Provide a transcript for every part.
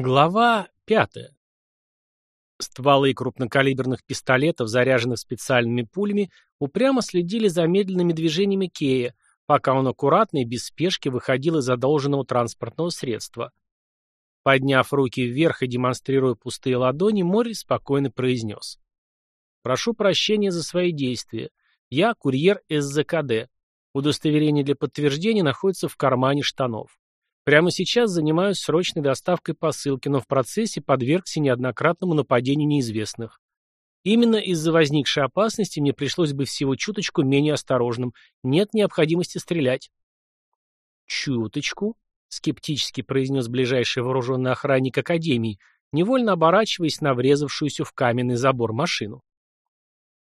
Глава пятая. Стволы крупнокалиберных пистолетов, заряженных специальными пулями, упрямо следили за медленными движениями Кея, пока он аккуратно и без спешки выходил из задолженного транспортного средства. Подняв руки вверх и демонстрируя пустые ладони, Моррис спокойно произнес. «Прошу прощения за свои действия. Я курьер СЗКД. Удостоверение для подтверждения находится в кармане штанов. Прямо сейчас занимаюсь срочной доставкой посылки, но в процессе подвергся неоднократному нападению неизвестных. Именно из-за возникшей опасности мне пришлось быть всего чуточку менее осторожным. Нет необходимости стрелять. «Чуточку?» — скептически произнес ближайший вооруженный охранник Академии, невольно оборачиваясь на врезавшуюся в каменный забор машину.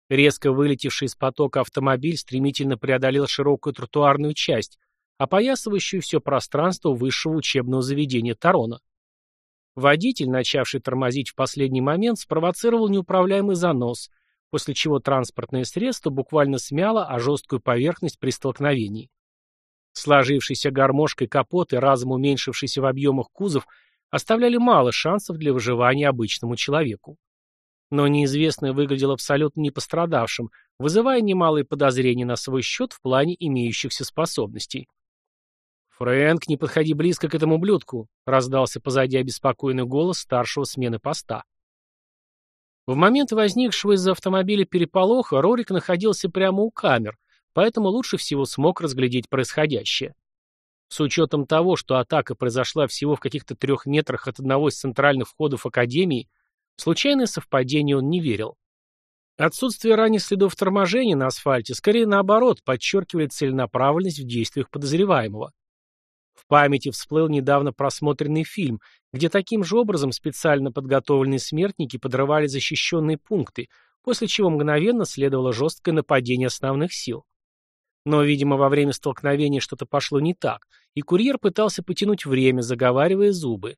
Резко вылетевший из потока автомобиль стремительно преодолел широкую тротуарную часть, опоясывающую все пространство высшего учебного заведения Тарона. Водитель, начавший тормозить в последний момент, спровоцировал неуправляемый занос, после чего транспортное средство буквально смяло о жесткую поверхность при столкновении. Сложившийся гармошкой капот и разом уменьшившийся в объемах кузов оставляли мало шансов для выживания обычному человеку. Но неизвестный выглядел абсолютно не пострадавшим, вызывая немалые подозрения на свой счет в плане имеющихся способностей. «Фрэнк, не подходи близко к этому блюдку», — раздался позади обеспокоенный голос старшего смены поста. В момент возникшего из-за автомобиля переполоха Рорик находился прямо у камер, поэтому лучше всего смог разглядеть происходящее. С учетом того, что атака произошла всего в каких-то трех метрах от одного из центральных входов Академии, случайное совпадение он не верил. Отсутствие ранних следов торможения на асфальте скорее наоборот подчеркивает целенаправленность в действиях подозреваемого. В памяти всплыл недавно просмотренный фильм, где таким же образом специально подготовленные смертники подрывали защищенные пункты, после чего мгновенно следовало жесткое нападение основных сил. Но, видимо, во время столкновения что-то пошло не так, и курьер пытался потянуть время, заговаривая зубы.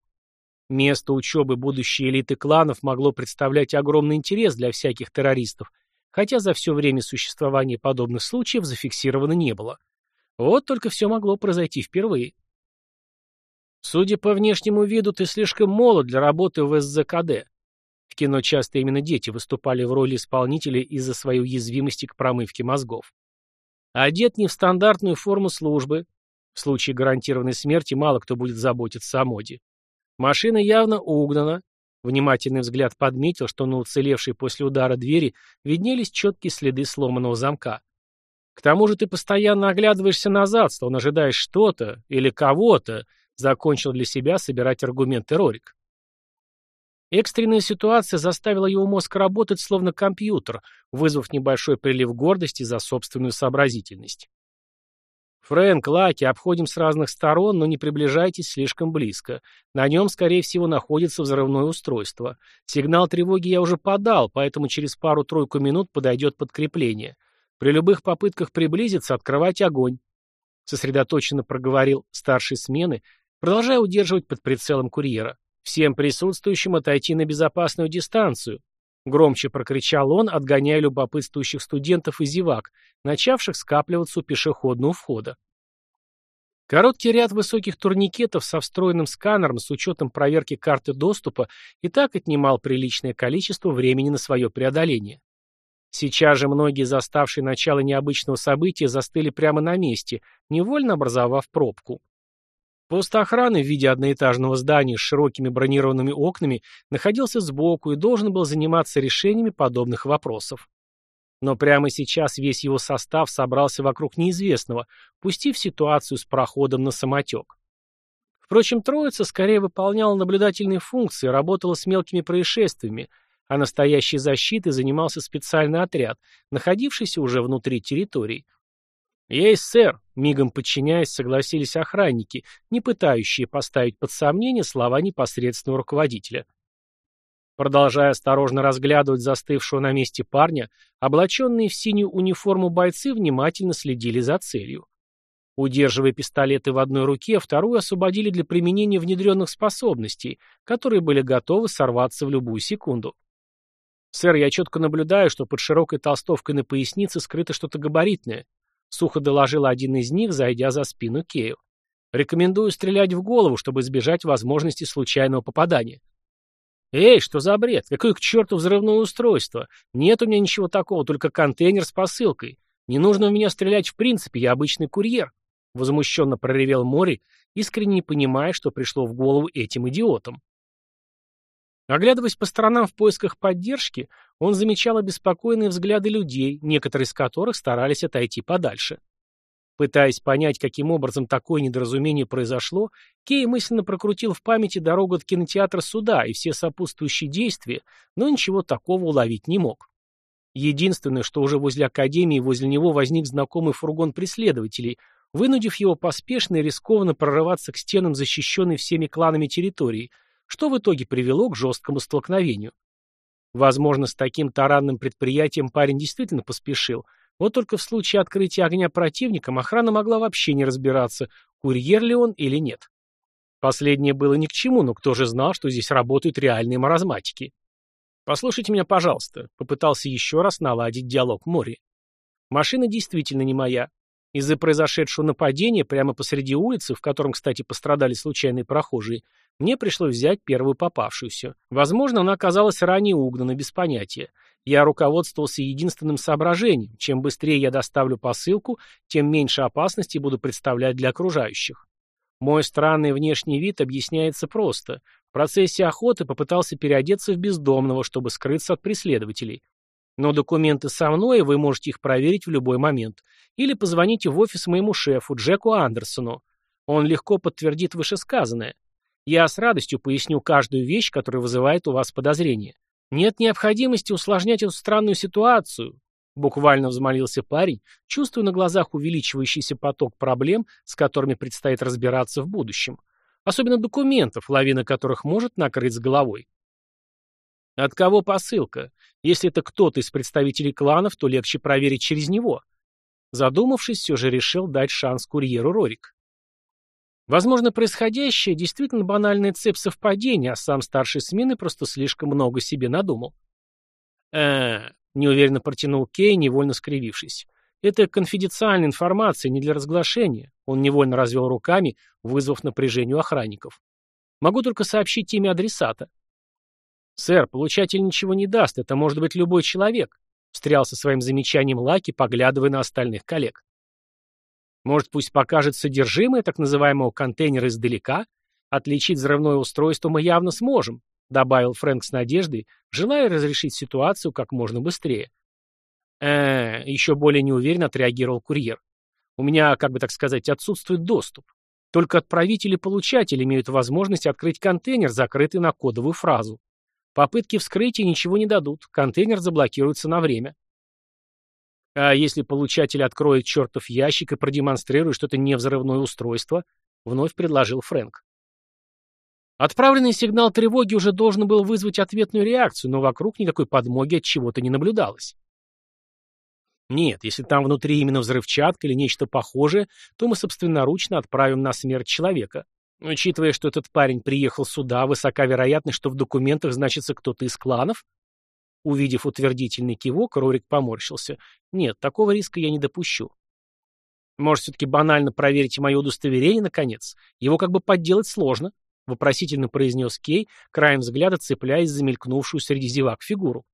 Место учебы будущей элиты кланов могло представлять огромный интерес для всяких террористов, хотя за все время существования подобных случаев зафиксировано не было. Вот только все могло произойти впервые. Судя по внешнему виду, ты слишком молод для работы в СЗКД. В кино часто именно дети выступали в роли исполнителей из-за своей уязвимости к промывке мозгов. Одет не в стандартную форму службы. В случае гарантированной смерти мало кто будет заботиться о моде. Машина явно угнана. Внимательный взгляд подметил, что на уцелевшей после удара двери виднелись четкие следы сломанного замка. К тому же ты постоянно оглядываешься назад, словно ожидаешь что-то или кого-то, Закончил для себя собирать аргументы Рорик. Экстренная ситуация заставила его мозг работать словно компьютер, вызвав небольшой прилив гордости за собственную сообразительность. «Фрэнк, Лаки, обходим с разных сторон, но не приближайтесь слишком близко. На нем, скорее всего, находится взрывное устройство. Сигнал тревоги я уже подал, поэтому через пару-тройку минут подойдет подкрепление. При любых попытках приблизиться, открывать огонь», — сосредоточенно проговорил старший смены, продолжая удерживать под прицелом курьера. «Всем присутствующим отойти на безопасную дистанцию!» Громче прокричал он, отгоняя любопытствующих студентов и зевак, начавших скапливаться у пешеходного входа. Короткий ряд высоких турникетов со встроенным сканером с учетом проверки карты доступа и так отнимал приличное количество времени на свое преодоление. Сейчас же многие заставшие начало необычного события застыли прямо на месте, невольно образовав пробку. Пост охраны в виде одноэтажного здания с широкими бронированными окнами находился сбоку и должен был заниматься решениями подобных вопросов. Но прямо сейчас весь его состав собрался вокруг неизвестного, пустив ситуацию с проходом на самотек. Впрочем, троица скорее выполняла наблюдательные функции, работала с мелкими происшествиями, а настоящей защитой занимался специальный отряд, находившийся уже внутри территории – «Есть, сэр», — мигом подчиняясь, согласились охранники, не пытающие поставить под сомнение слова непосредственного руководителя. Продолжая осторожно разглядывать застывшего на месте парня, облаченные в синюю униформу бойцы внимательно следили за целью. Удерживая пистолеты в одной руке, вторую освободили для применения внедренных способностей, которые были готовы сорваться в любую секунду. «Сэр, я четко наблюдаю, что под широкой толстовкой на пояснице скрыто что-то габаритное», Сухо доложил один из них, зайдя за спину Кею. Рекомендую стрелять в голову, чтобы избежать возможности случайного попадания. Эй, что за бред? Какое к черту взрывное устройство? Нет у меня ничего такого, только контейнер с посылкой. Не нужно в меня стрелять в принципе, я обычный курьер. Возмущенно проревел Мори, искренне не понимая, что пришло в голову этим идиотам. Оглядываясь по сторонам в поисках поддержки, он замечал обеспокоенные взгляды людей, некоторые из которых старались отойти подальше. Пытаясь понять, каким образом такое недоразумение произошло, Кей мысленно прокрутил в памяти дорогу от кинотеатра суда и все сопутствующие действия, но ничего такого уловить не мог. Единственное, что уже возле Академии возле него возник знакомый фургон преследователей, вынудив его поспешно и рискованно прорываться к стенам защищенной всеми кланами территории, что в итоге привело к жесткому столкновению. Возможно, с таким таранным предприятием парень действительно поспешил – вот только в случае открытия огня противником охрана могла вообще не разбираться, курьер ли он или нет. Последнее было ни к чему, но кто же знал, что здесь работают реальные маразматики? «Послушайте меня, пожалуйста», — попытался еще раз наладить диалог Мори. «Машина действительно не моя. Из-за произошедшего нападения прямо посреди улицы, в котором, кстати, пострадали случайные прохожие, мне пришлось взять первую попавшуюся. Возможно, она оказалась ранее угнана, без понятия. Я руководствовался единственным соображением. Чем быстрее я доставлю посылку, тем меньше опасности буду представлять для окружающих. Мой странный внешний вид объясняется просто. В процессе охоты попытался переодеться в бездомного, чтобы скрыться от преследователей. Но документы со мной, и вы можете их проверить в любой момент. Или позвоните в офис моему шефу, Джеку Андерсону. Он легко подтвердит вышесказанное. Я с радостью поясню каждую вещь, которая вызывает у вас подозрения. Нет необходимости усложнять эту странную ситуацию, буквально взмолился парень, чувствуя на глазах увеличивающийся поток проблем, с которыми предстоит разбираться в будущем. Особенно документов, лавина которых может накрыть с головой. От кого посылка? Если это кто-то из представителей кланов, то легче проверить через него. Задумавшись, все же решил дать шанс курьеру Рорик. Возможно, происходящее действительно банальная цепь совпадений, а сам старший смены просто слишком много себе надумал. э неуверенно протянул Кей, невольно скривившись. «Это конфиденциальная информация, не для разглашения». Он невольно развел руками, вызвав напряжение у охранников. «Могу только сообщить имя адресата». «Сэр, получатель ничего не даст, это может быть любой человек», встрял со своим замечанием Лаки, поглядывая на остальных коллег. Может, пусть покажет содержимое так называемого контейнера издалека? Отличить взрывное устройство мы явно сможем, добавил Фрэнк с надеждой, желая разрешить ситуацию как можно быстрее. э еще более неуверенно отреагировал курьер. У меня, как бы так сказать, отсутствует доступ. Только отправитель и получатель имеют возможность открыть контейнер, закрытый на кодовую фразу. Попытки вскрытия ничего не дадут, контейнер заблокируется на время. А если получатель откроет чертов ящик и продемонстрирует, что это не взрывное устройство, вновь предложил Фрэнк. Отправленный сигнал тревоги уже должен был вызвать ответную реакцию, но вокруг никакой подмоги от чего-то не наблюдалось. Нет, если там внутри именно взрывчатка или нечто похожее, то мы собственноручно отправим на смерть человека. Учитывая, что этот парень приехал сюда, высока вероятность, что в документах значится кто-то из кланов, Увидев утвердительный кивок, Рорик поморщился. Нет, такого риска я не допущу. Может, все-таки банально проверить мое удостоверение, наконец? Его как бы подделать сложно, вопросительно произнес Кей, краем взгляда цепляясь за мелькнувшую среди зевак фигуру.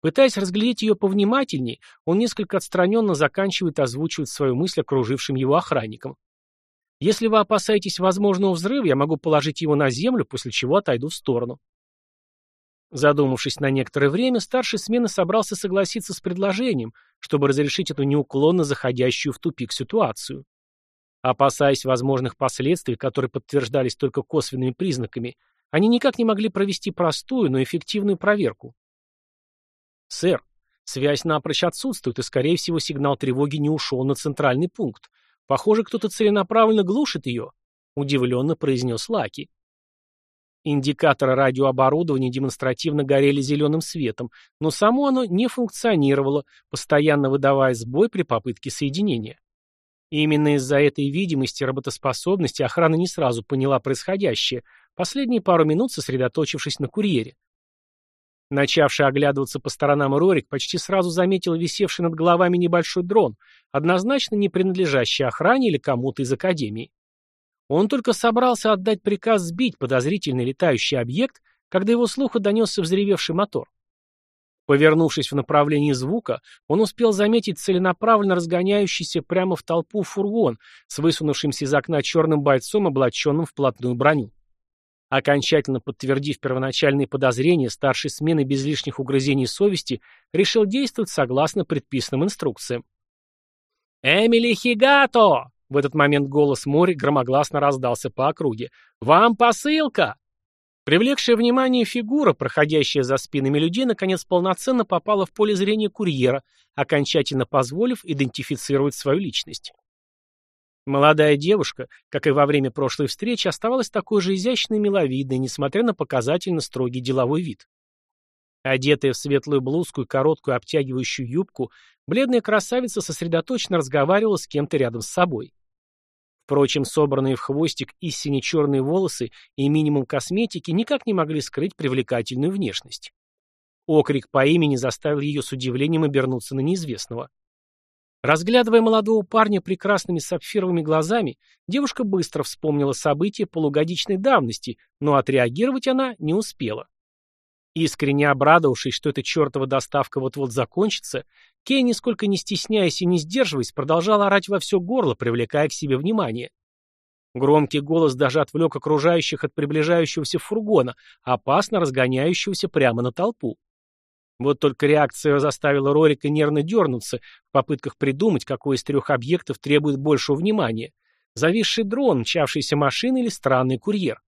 Пытаясь разглядеть ее повнимательней, он несколько отстраненно заканчивает озвучивать свою мысль окружившим его охранникам. «Если вы опасаетесь возможного взрыва, я могу положить его на землю, после чего отойду в сторону. Задумавшись на некоторое время, старший смены собрался согласиться с предложением, чтобы разрешить эту неуклонно заходящую в тупик ситуацию. Опасаясь возможных последствий, которые подтверждались только косвенными признаками, они никак не могли провести простую, но эффективную проверку. «Сэр, связь напрочь отсутствует, и, скорее всего, сигнал тревоги не ушел на центральный пункт. Похоже, кто-то целенаправленно глушит ее», — удивленно произнес Лаки. Индикаторы радиооборудования демонстративно горели зеленым светом, но само оно не функционировало, постоянно выдавая сбой при попытке соединения. Именно из-за этой видимости работоспособности охрана не сразу поняла происходящее, последние пару минут сосредоточившись на курьере. Начавший оглядываться по сторонам Рорик почти сразу заметил висевший над головами небольшой дрон, однозначно не принадлежащий охране или кому-то из Академии. Он только собрался отдать приказ сбить подозрительный летающий объект, когда его слуха донесся взревевший мотор. Повернувшись в направлении звука, он успел заметить целенаправленно разгоняющийся прямо в толпу фургон с высунувшимся из окна черным бойцом, облаченным в плотную броню. Окончательно подтвердив первоначальные подозрения, старший смены без лишних угрызений совести решил действовать согласно предписанным инструкциям. «Эмили Хигато!» В этот момент голос Мори громогласно раздался по округе. «Вам посылка!» Привлекшая внимание фигура, проходящая за спинами людей, наконец полноценно попала в поле зрения курьера, окончательно позволив идентифицировать свою личность. Молодая девушка, как и во время прошлой встречи, оставалась такой же изящной и миловидной, несмотря на показательно строгий деловой вид. Одетая в светлую блузку и короткую обтягивающую юбку, бледная красавица сосредоточенно разговаривала с кем-то рядом с собой. Впрочем, собранные в хвостик и сине-черные волосы и минимум косметики никак не могли скрыть привлекательную внешность. Окрик по имени заставил ее с удивлением обернуться на неизвестного. Разглядывая молодого парня прекрасными сапфировыми глазами, девушка быстро вспомнила события полугодичной давности, но отреагировать она не успела. Искренне обрадовавшись, что эта чертова доставка вот-вот закончится, Кей, нисколько не стесняясь и не сдерживаясь, продолжал орать во все горло, привлекая к себе внимание. Громкий голос даже отвлек окружающих от приближающегося фургона, опасно разгоняющегося прямо на толпу. Вот только реакция заставила Рорика нервно дернуться в попытках придумать, какой из трех объектов требует большего внимания. Зависший дрон, мчавшийся машина или странный курьер.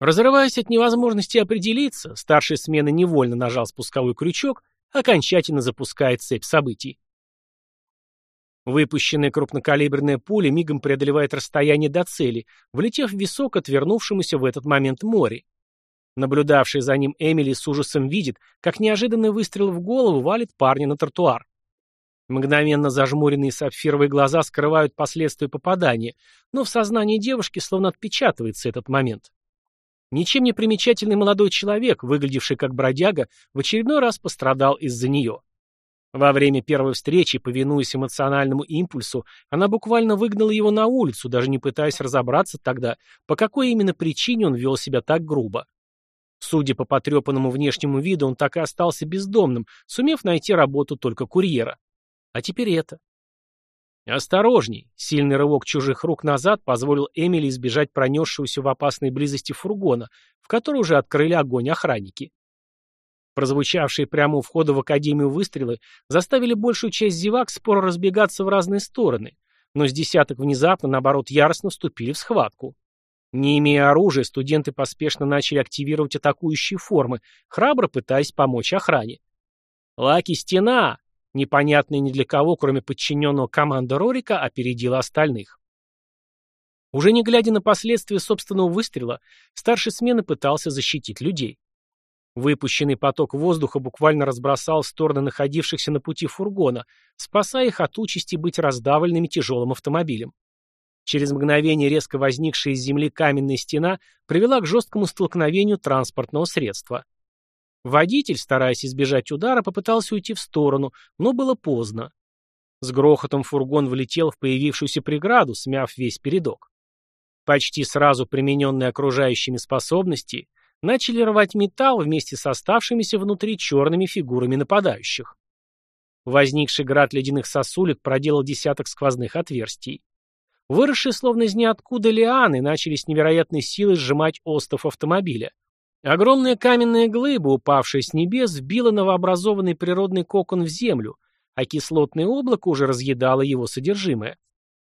Разрываясь от невозможности определиться, старший смены невольно нажал спусковой крючок, окончательно запуская цепь событий. Выпущенная крупнокалиберная пуля мигом преодолевает расстояние до цели, влетев в висок отвернувшемуся в этот момент море. Наблюдавший за ним Эмили с ужасом видит, как неожиданный выстрел в голову валит парня на тротуар. Мгновенно зажмуренные сапфировые глаза скрывают последствия попадания, но в сознании девушки словно отпечатывается этот момент. Ничем не примечательный молодой человек, выглядевший как бродяга, в очередной раз пострадал из-за нее. Во время первой встречи, повинуясь эмоциональному импульсу, она буквально выгнала его на улицу, даже не пытаясь разобраться тогда, по какой именно причине он вел себя так грубо. Судя по потрепанному внешнему виду, он так и остался бездомным, сумев найти работу только курьера. А теперь это. «Осторожней!» Сильный рывок чужих рук назад позволил Эмили избежать пронесшегося в опасной близости фургона, в который уже открыли огонь охранники. Прозвучавшие прямо у входа в Академию выстрелы заставили большую часть зевак споро разбегаться в разные стороны, но с десяток внезапно, наоборот, яростно вступили в схватку. Не имея оружия, студенты поспешно начали активировать атакующие формы, храбро пытаясь помочь охране. «Лаки, стена!» Непонятный ни для кого, кроме подчиненного команда Рорика, опередила остальных. Уже не глядя на последствия собственного выстрела, старший смены пытался защитить людей. Выпущенный поток воздуха буквально разбросал в стороны находившихся на пути фургона, спасая их от участи быть раздавленными тяжелым автомобилем. Через мгновение резко возникшая из земли каменная стена привела к жесткому столкновению транспортного средства. Водитель, стараясь избежать удара, попытался уйти в сторону, но было поздно. С грохотом фургон влетел в появившуюся преграду, смяв весь передок. Почти сразу примененные окружающими способности начали рвать металл вместе с оставшимися внутри черными фигурами нападающих. Возникший град ледяных сосулек проделал десяток сквозных отверстий. Выросшие словно из ниоткуда лианы начали с невероятной силой сжимать остов автомобиля. Огромная каменная глыба, упавшая с небес, вбила новообразованный природный кокон в землю, а кислотное облако уже разъедало его содержимое.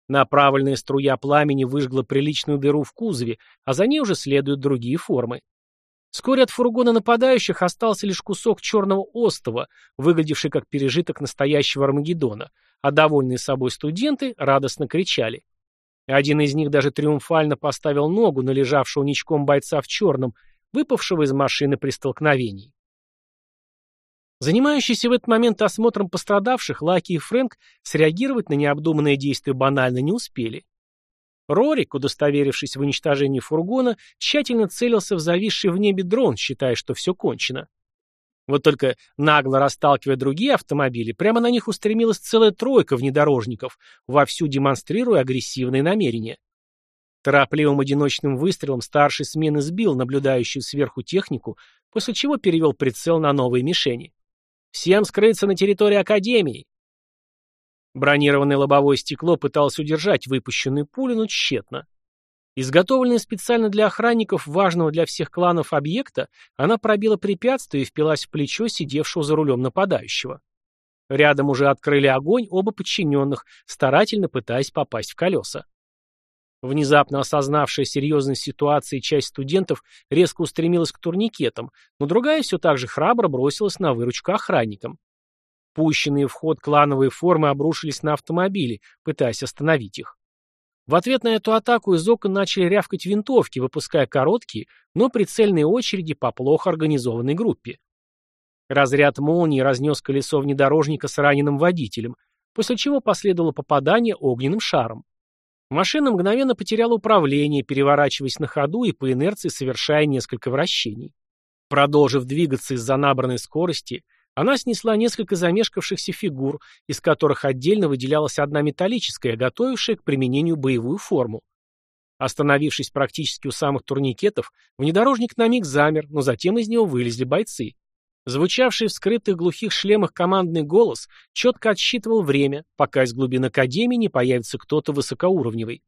Направленная струя пламени выжгла приличную дыру в кузове, а за ней уже следуют другие формы. Вскоре от фургона нападающих остался лишь кусок черного остова, выглядевший как пережиток настоящего Армагеддона, а довольные собой студенты радостно кричали. Один из них даже триумфально поставил ногу на лежавшего ничком бойца в черном выпавшего из машины при столкновении. Занимающиеся в этот момент осмотром пострадавших, Лаки и Фрэнк среагировать на необдуманное действие банально не успели. Рорик, удостоверившись в уничтожении фургона, тщательно целился в зависший в небе дрон, считая, что все кончено. Вот только нагло расталкивая другие автомобили, прямо на них устремилась целая тройка внедорожников, вовсю демонстрируя агрессивные намерения. Торопливым одиночным выстрелом старший смены сбил наблюдающую сверху технику, после чего перевел прицел на новые мишени. «Всем скрыться на территории Академии!» Бронированное лобовое стекло пыталось удержать выпущенную пулю, но тщетно. Изготовленная специально для охранников важного для всех кланов объекта, она пробила препятствие и впилась в плечо сидевшего за рулем нападающего. Рядом уже открыли огонь оба подчиненных, старательно пытаясь попасть в колеса. Внезапно осознавшая серьезность ситуации часть студентов резко устремилась к турникетам, но другая все так же храбро бросилась на выручку охранникам. Пущенные в ход клановые формы обрушились на автомобили, пытаясь остановить их. В ответ на эту атаку из окон начали рявкать винтовки, выпуская короткие, но прицельные очереди по плохо организованной группе. Разряд молнии разнес колесо внедорожника с раненым водителем, после чего последовало попадание огненным шаром. Машина мгновенно потеряла управление, переворачиваясь на ходу и по инерции совершая несколько вращений. Продолжив двигаться из-за набранной скорости, она снесла несколько замешкавшихся фигур, из которых отдельно выделялась одна металлическая, готовившая к применению боевую форму. Остановившись практически у самых турникетов, внедорожник на миг замер, но затем из него вылезли бойцы. Звучавший в скрытых глухих шлемах командный голос четко отсчитывал время, пока из глубин Академии не появится кто-то высокоуровневый.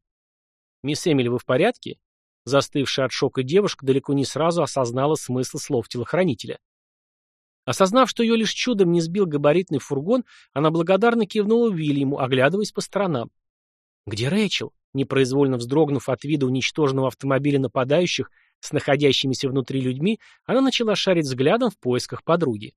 «Мисс Эмили, вы в порядке?» Застывшая от шока девушка далеко не сразу осознала смысл слов телохранителя. Осознав, что ее лишь чудом не сбил габаритный фургон, она благодарно кивнула Уильяму, оглядываясь по сторонам. «Где Рэйчел?» Непроизвольно вздрогнув от вида уничтоженного автомобиля нападающих с находящимися внутри людьми, она начала шарить взглядом в поисках подруги.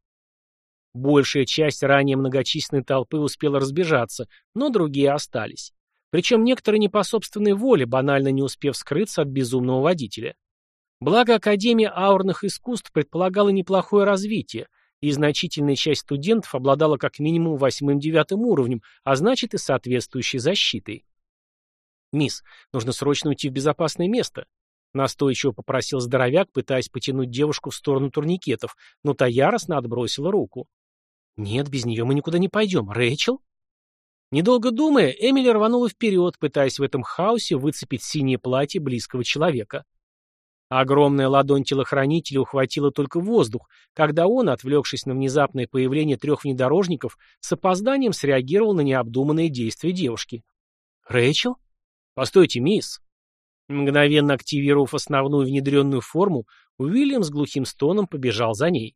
Большая часть ранее многочисленной толпы успела разбежаться, но другие остались. Причем некоторые не по собственной воле, банально не успев скрыться от безумного водителя. Благо Академия аурных искусств предполагала неплохое развитие, и значительная часть студентов обладала как минимум восьмым-девятым уровнем, а значит и соответствующей защитой. «Мисс, нужно срочно уйти в безопасное место», — настойчиво попросил здоровяк, пытаясь потянуть девушку в сторону турникетов, но та яростно отбросила руку. «Нет, без нее мы никуда не пойдем. Рэйчел?» Недолго думая, Эмили рванула вперед, пытаясь в этом хаосе выцепить синее платье близкого человека. Огромная ладонь телохранителя ухватила только воздух, когда он, отвлекшись на внезапное появление трех внедорожников, с опозданием среагировал на необдуманные действия девушки. «Рэйчел? Постойте, мисс!» Мгновенно активировав основную внедренную форму, Уильям с глухим стоном побежал за ней.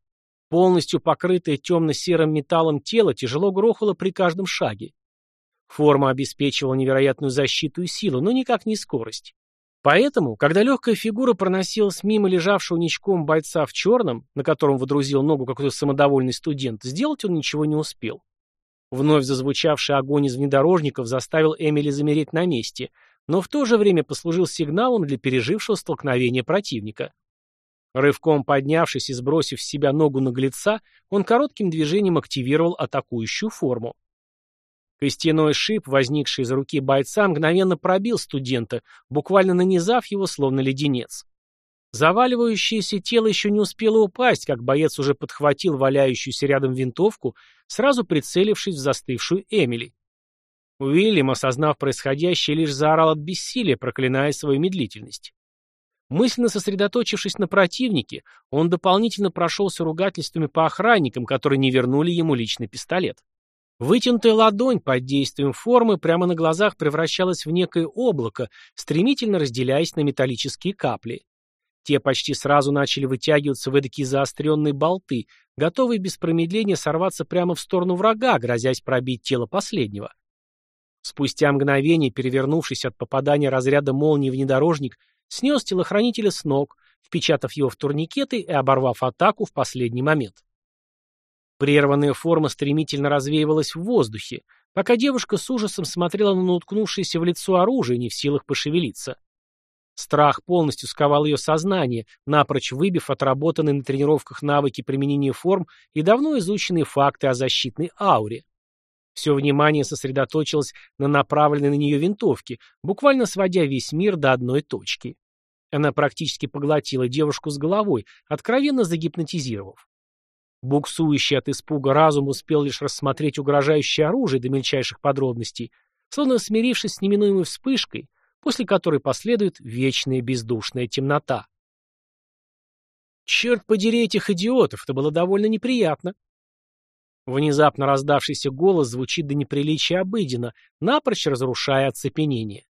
Полностью покрытое темно-серым металлом тело тяжело грохало при каждом шаге. Форма обеспечивала невероятную защиту и силу, но никак не скорость. Поэтому, когда легкая фигура проносилась мимо лежавшего ничком бойца в черном, на котором водрузил ногу какой-то самодовольный студент, сделать он ничего не успел. Вновь зазвучавший огонь из внедорожников заставил Эмили замереть на месте, но в то же время послужил сигналом для пережившего столкновения противника. Рывком поднявшись и сбросив с себя ногу наглеца, он коротким движением активировал атакующую форму. Костяной шип, возникший из руки бойца, мгновенно пробил студента, буквально нанизав его, словно леденец. Заваливающееся тело еще не успело упасть, как боец уже подхватил валяющуюся рядом винтовку, сразу прицелившись в застывшую Эмили. Уильям, осознав происходящее, лишь заорал от бессилия, проклиная свою медлительность. Мысленно сосредоточившись на противнике, он дополнительно прошелся ругательствами по охранникам, которые не вернули ему личный пистолет. Вытянутая ладонь под действием формы прямо на глазах превращалась в некое облако, стремительно разделяясь на металлические капли. Те почти сразу начали вытягиваться в эдакие заостренные болты, готовые без промедления сорваться прямо в сторону врага, грозясь пробить тело последнего. Спустя мгновение, перевернувшись от попадания разряда молнии внедорожник, снес телохранителя с ног, впечатав его в турникеты и оборвав атаку в последний момент. Прерванная форма стремительно развеивалась в воздухе, пока девушка с ужасом смотрела на уткнувшееся в лицо оружие, не в силах пошевелиться. Страх полностью сковал ее сознание, напрочь выбив отработанные на тренировках навыки применения форм и давно изученные факты о защитной ауре. Все внимание сосредоточилось на направленной на нее винтовке, буквально сводя весь мир до одной точки. Она практически поглотила девушку с головой, откровенно загипнотизировав. Буксующий от испуга разум успел лишь рассмотреть угрожающее оружие до мельчайших подробностей, словно смирившись с неминуемой вспышкой, после которой последует вечная бездушная темнота. Черт подери этих идиотов, это было довольно неприятно. Внезапно раздавшийся голос звучит до неприличия обыденно, напрочь разрушая оцепенение.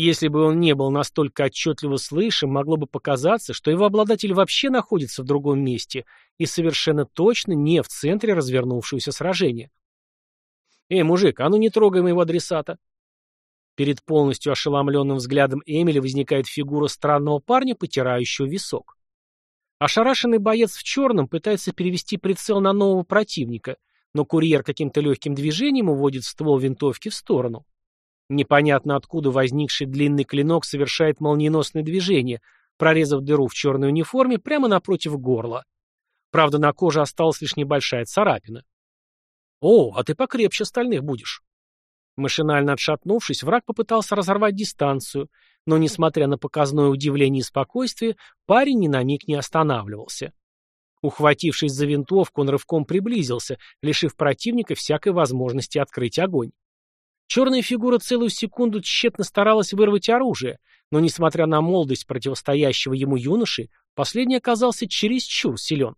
Если бы он не был настолько отчетливо слышим, могло бы показаться, что его обладатель вообще находится в другом месте и совершенно точно не в центре развернувшегося сражения. «Эй, мужик, а ну не трогай моего адресата!» Перед полностью ошеломленным взглядом Эмили возникает фигура странного парня, потирающего висок. Ошарашенный боец в черном пытается перевести прицел на нового противника, но курьер каким-то легким движением уводит ствол винтовки в сторону. Непонятно откуда возникший длинный клинок совершает молниеносное движение, прорезав дыру в черной униформе прямо напротив горла. Правда, на коже осталась лишь небольшая царапина. «О, а ты покрепче остальных будешь». Машинально отшатнувшись, враг попытался разорвать дистанцию, но, несмотря на показное удивление и спокойствие, парень ни на миг не останавливался. Ухватившись за винтовку, он рывком приблизился, лишив противника всякой возможности открыть огонь. Черная фигура целую секунду тщетно старалась вырвать оружие, но, несмотря на молодость противостоящего ему юноши, последний оказался чересчур силен.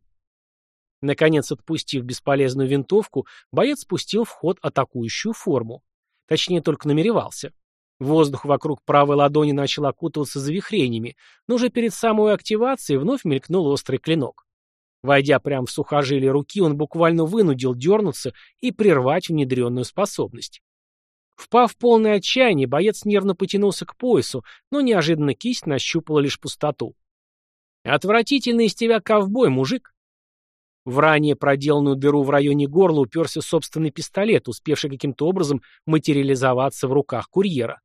Наконец, отпустив бесполезную винтовку, боец спустил в ход атакующую форму. Точнее, только намеревался. Воздух вокруг правой ладони начал окутываться завихрениями, но уже перед самой активацией вновь мелькнул острый клинок. Войдя прямо в сухожилие руки, он буквально вынудил дернуться и прервать внедренную способность. Впав в полное отчаяние, боец нервно потянулся к поясу, но неожиданно кисть нащупала лишь пустоту. «Отвратительный из тебя ковбой, мужик!» В ранее проделанную дыру в районе горла уперся собственный пистолет, успевший каким-то образом материализоваться в руках курьера.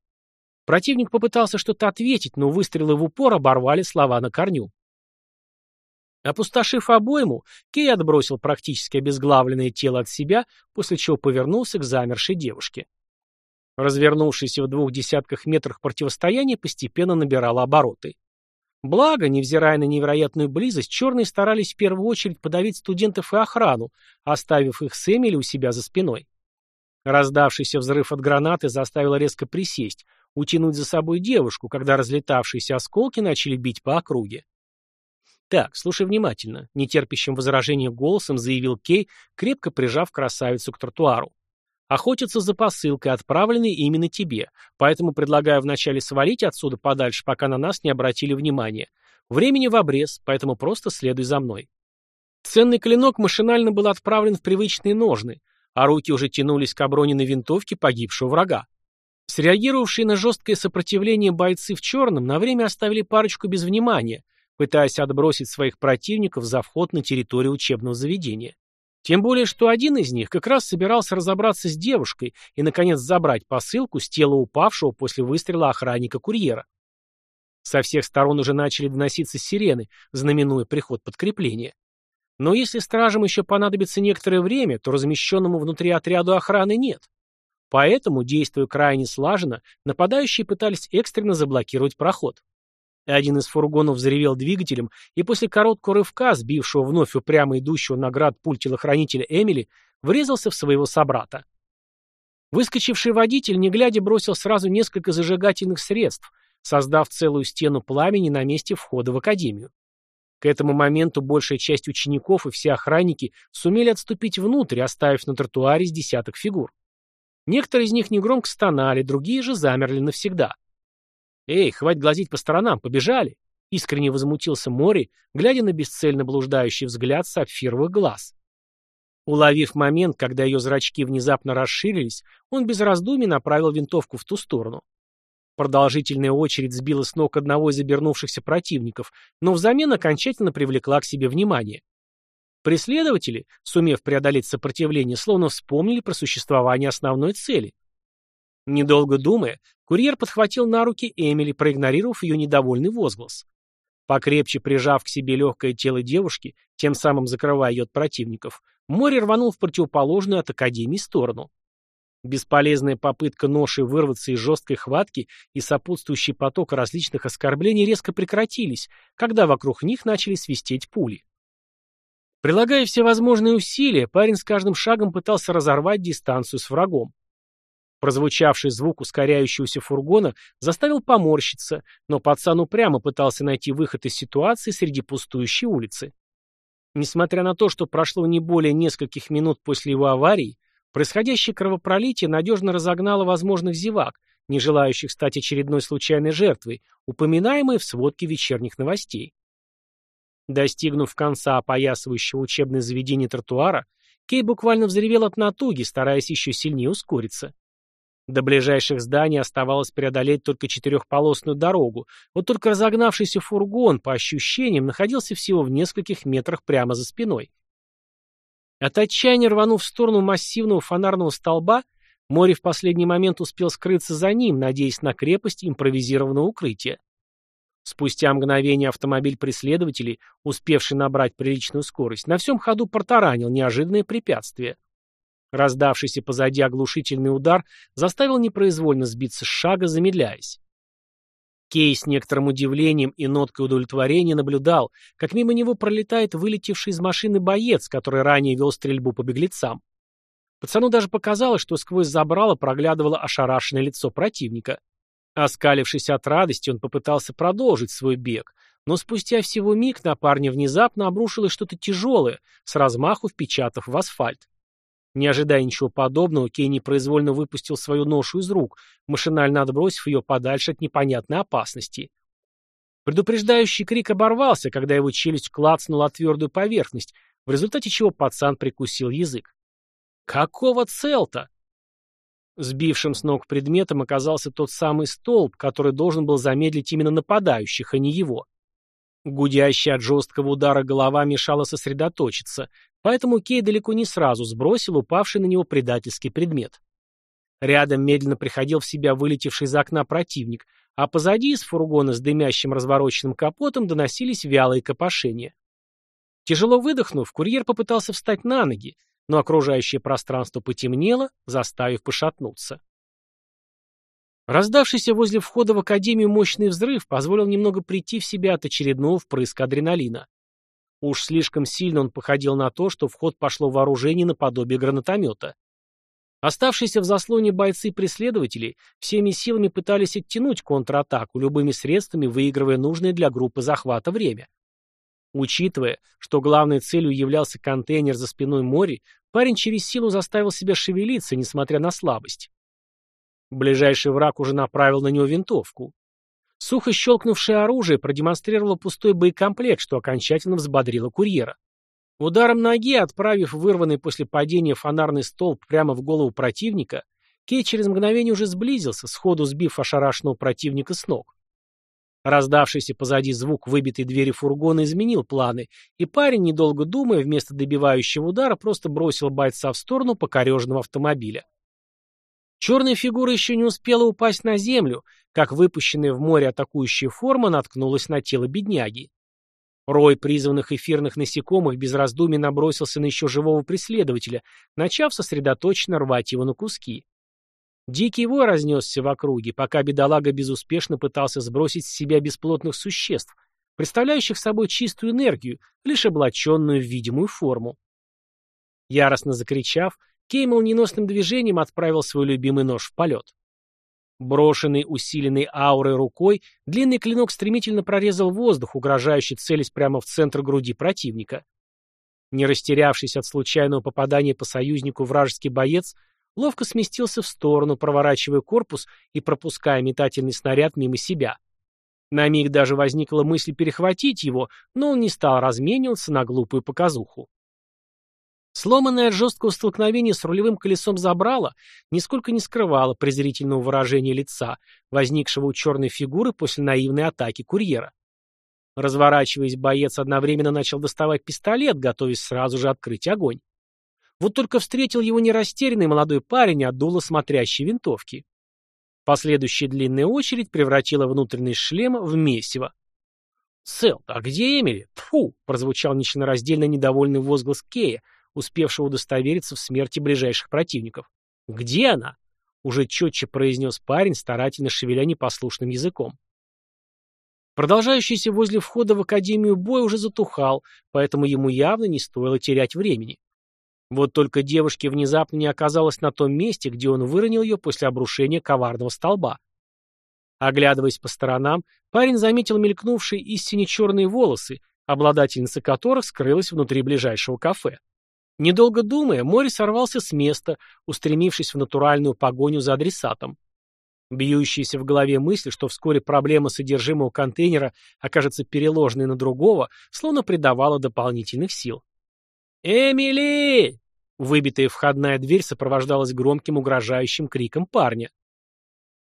Противник попытался что-то ответить, но выстрелы в упор оборвали слова на корню. Опустошив обойму, Кей отбросил практически обезглавленное тело от себя, после чего повернулся к замершей девушке. Развернувшееся в двух десятках метрах противостояние постепенно набирало обороты. Благо, невзирая на невероятную близость, черные старались в первую очередь подавить студентов и охрану, оставив их с Эмили у себя за спиной. Раздавшийся взрыв от гранаты заставил резко присесть, утянуть за собой девушку, когда разлетавшиеся осколки начали бить по округе. «Так, слушай внимательно», — нетерпящим возражения голосом заявил Кей, крепко прижав красавицу к тротуару. Охотятся за посылкой, отправленной именно тебе, поэтому предлагаю вначале свалить отсюда подальше, пока на нас не обратили внимания. Времени в обрез, поэтому просто следуй за мной. Ценный клинок машинально был отправлен в привычные ножны, а руки уже тянулись к оброненной винтовке погибшего врага. Среагировавшие на жесткое сопротивление бойцы в черном на время оставили парочку без внимания, пытаясь отбросить своих противников за вход на территорию учебного заведения. Тем более, что один из них как раз собирался разобраться с девушкой и, наконец, забрать посылку с тела упавшего после выстрела охранника-курьера. Со всех сторон уже начали доноситься сирены, знаменуя приход подкрепления. Но если стражам еще понадобится некоторое время, то размещенному внутри отряду охраны нет. Поэтому, действуя крайне слаженно, нападающие пытались экстренно заблокировать проход. Один из фургонов взревел двигателем, и после короткого рывка, сбившего вновь упрямо идущего на град пульт телохранителя Эмили, врезался в своего собрата. Выскочивший водитель, не глядя, бросил сразу несколько зажигательных средств, создав целую стену пламени на месте входа в академию. К этому моменту большая часть учеников и все охранники сумели отступить внутрь, оставив на тротуаре с десяток фигур. Некоторые из них негромко стонали, другие же замерли навсегда. «Эй, хватит глазеть по сторонам, побежали!» Искренне возмутился Мори, глядя на бесцельно блуждающий взгляд сапфировых глаз. Уловив момент, когда ее зрачки внезапно расширились, он без раздумий направил винтовку в ту сторону. Продолжительная очередь сбила с ног одного из обернувшихся противников, но взамен окончательно привлекла к себе внимание. Преследователи, сумев преодолеть сопротивление, словно вспомнили про существование основной цели. Недолго думая, Курьер подхватил на руки Эмили, проигнорировав ее недовольный возглас. Покрепче прижав к себе легкое тело девушки, тем самым закрывая ее от противников, Мори рванул в противоположную от Академии сторону. Бесполезная попытка ноши вырваться из жесткой хватки и сопутствующий поток различных оскорблений резко прекратились, когда вокруг них начали свистеть пули. Прилагая все возможные усилия, парень с каждым шагом пытался разорвать дистанцию с врагом. Прозвучавший звук ускоряющегося фургона заставил поморщиться, но пацан упрямо пытался найти выход из ситуации среди пустующей улицы. Несмотря на то, что прошло не более нескольких минут после его аварии, происходящее кровопролитие надежно разогнало возможных зевак, не желающих стать очередной случайной жертвой, упоминаемой в сводке вечерних новостей. Достигнув конца опоясывающего учебное заведение тротуара, Кей буквально взревел от натуги, стараясь еще сильнее ускориться. До ближайших зданий оставалось преодолеть только четырехполосную дорогу, вот только разогнавшийся фургон, по ощущениям, находился всего в нескольких метрах прямо за спиной. От отчаяния рванув в сторону массивного фонарного столба, Море в последний момент успел скрыться за ним, надеясь на крепость импровизированного укрытия. Спустя мгновение автомобиль преследователей, успевший набрать приличную скорость, на всем ходу протаранил неожиданное препятствие. Раздавшийся позади оглушительный удар заставил непроизвольно сбиться с шага, замедляясь. Кей с некоторым удивлением и ноткой удовлетворения наблюдал, как мимо него пролетает вылетевший из машины боец, который ранее вел стрельбу по беглецам. Пацану даже показалось, что сквозь забрало проглядывало ошарашенное лицо противника. Оскалившись от радости, он попытался продолжить свой бег, но спустя всего миг на парня внезапно обрушилось что-то тяжелое, с размаху впечатав в асфальт. Не ожидая ничего подобного, Кей непроизвольно выпустил свою ношу из рук, машинально отбросив ее подальше от непонятной опасности. Предупреждающий крик оборвался, когда его челюсть клацнула твердую поверхность, в результате чего пацан прикусил язык. «Какого цел-то?» Сбившим с ног предметом оказался тот самый столб, который должен был замедлить именно нападающих, а не его. Гудящая от жесткого удара голова мешала сосредоточиться, поэтому Кей далеко не сразу сбросил упавший на него предательский предмет. Рядом медленно приходил в себя вылетевший из окна противник, а позади из фургона с дымящим развороченным капотом доносились вялые копошения. Тяжело выдохнув, курьер попытался встать на ноги, но окружающее пространство потемнело, заставив пошатнуться. Раздавшийся возле входа в академию мощный взрыв позволил немного прийти в себя от очередного впрыска адреналина. Уж слишком сильно он походил на то, что в ход пошло вооружение наподобие гранатомета. Оставшиеся в заслоне бойцы-преследователей всеми силами пытались оттянуть контратаку, любыми средствами выигрывая нужное для группы захвата время. Учитывая, что главной целью являлся контейнер за спиной моря, парень через силу заставил себя шевелиться, несмотря на слабость. Ближайший враг уже направил на него винтовку. Сухо щелкнувшее оружие продемонстрировало пустой боекомплект, что окончательно взбодрило курьера. Ударом ноги, отправив вырванный после падения фонарный столб прямо в голову противника, Кей через мгновение уже сблизился, сходу сбив ошарашенного противника с ног. Раздавшийся позади звук выбитой двери фургона изменил планы, и парень, недолго думая, вместо добивающего удара просто бросил бойца в сторону покореженного автомобиля. Черная фигура еще не успела упасть на землю, как выпущенная в море атакующая форма наткнулась на тело бедняги. Рой призванных эфирных насекомых без раздумий набросился на еще живого преследователя, начав сосредоточенно рвать его на куски. Дикий вой разнесся в округе, пока бедолага безуспешно пытался сбросить с себя бесплотных существ, представляющих собой чистую энергию, лишь облаченную в видимую форму. Яростно закричав, Кей молниеносным движением отправил свой любимый нож в полет. Брошенный усиленной аурой рукой, длинный клинок стремительно прорезал воздух, угрожающий целясь прямо в центр груди противника. Не растерявшись от случайного попадания по союзнику вражеский боец, ловко сместился в сторону, проворачивая корпус и пропуская метательный снаряд мимо себя. На миг даже возникла мысль перехватить его, но он не стал размениваться на глупую показуху. Сломанное от жесткого столкновения с рулевым колесом забрало, нисколько не скрывало презрительного выражения лица, возникшего у черной фигуры после наивной атаки курьера. Разворачиваясь, боец одновременно начал доставать пистолет, готовясь сразу же открыть огонь. Вот только встретил его не растерянный молодой парень, а дуло смотрящей винтовки. Последующая длинная очередь превратила внутренний шлем в месиво. «Селт, а где Эмили?» «Тьфу!» — прозвучал нечленораздельно недовольный возглас Кея, успевшего удостовериться в смерти ближайших противников. «Где она?» — уже четче произнес парень, старательно шевеля непослушным языком. Продолжающийся возле входа в Академию бой уже затухал, поэтому ему явно не стоило терять времени. Вот только девушки внезапно не оказалось на том месте, где он выронил ее после обрушения коварного столба. Оглядываясь по сторонам, парень заметил мелькнувшие истине черные волосы, обладательница которых скрылась внутри ближайшего кафе. Недолго думая, Мори сорвался с места, устремившись в натуральную погоню за адресатом. Бьющаяся в голове мысль, что вскоре проблема содержимого контейнера окажется переложенной на другого, словно придавала дополнительных сил. «Эмили!» Выбитая входная дверь сопровождалась громким угрожающим криком парня.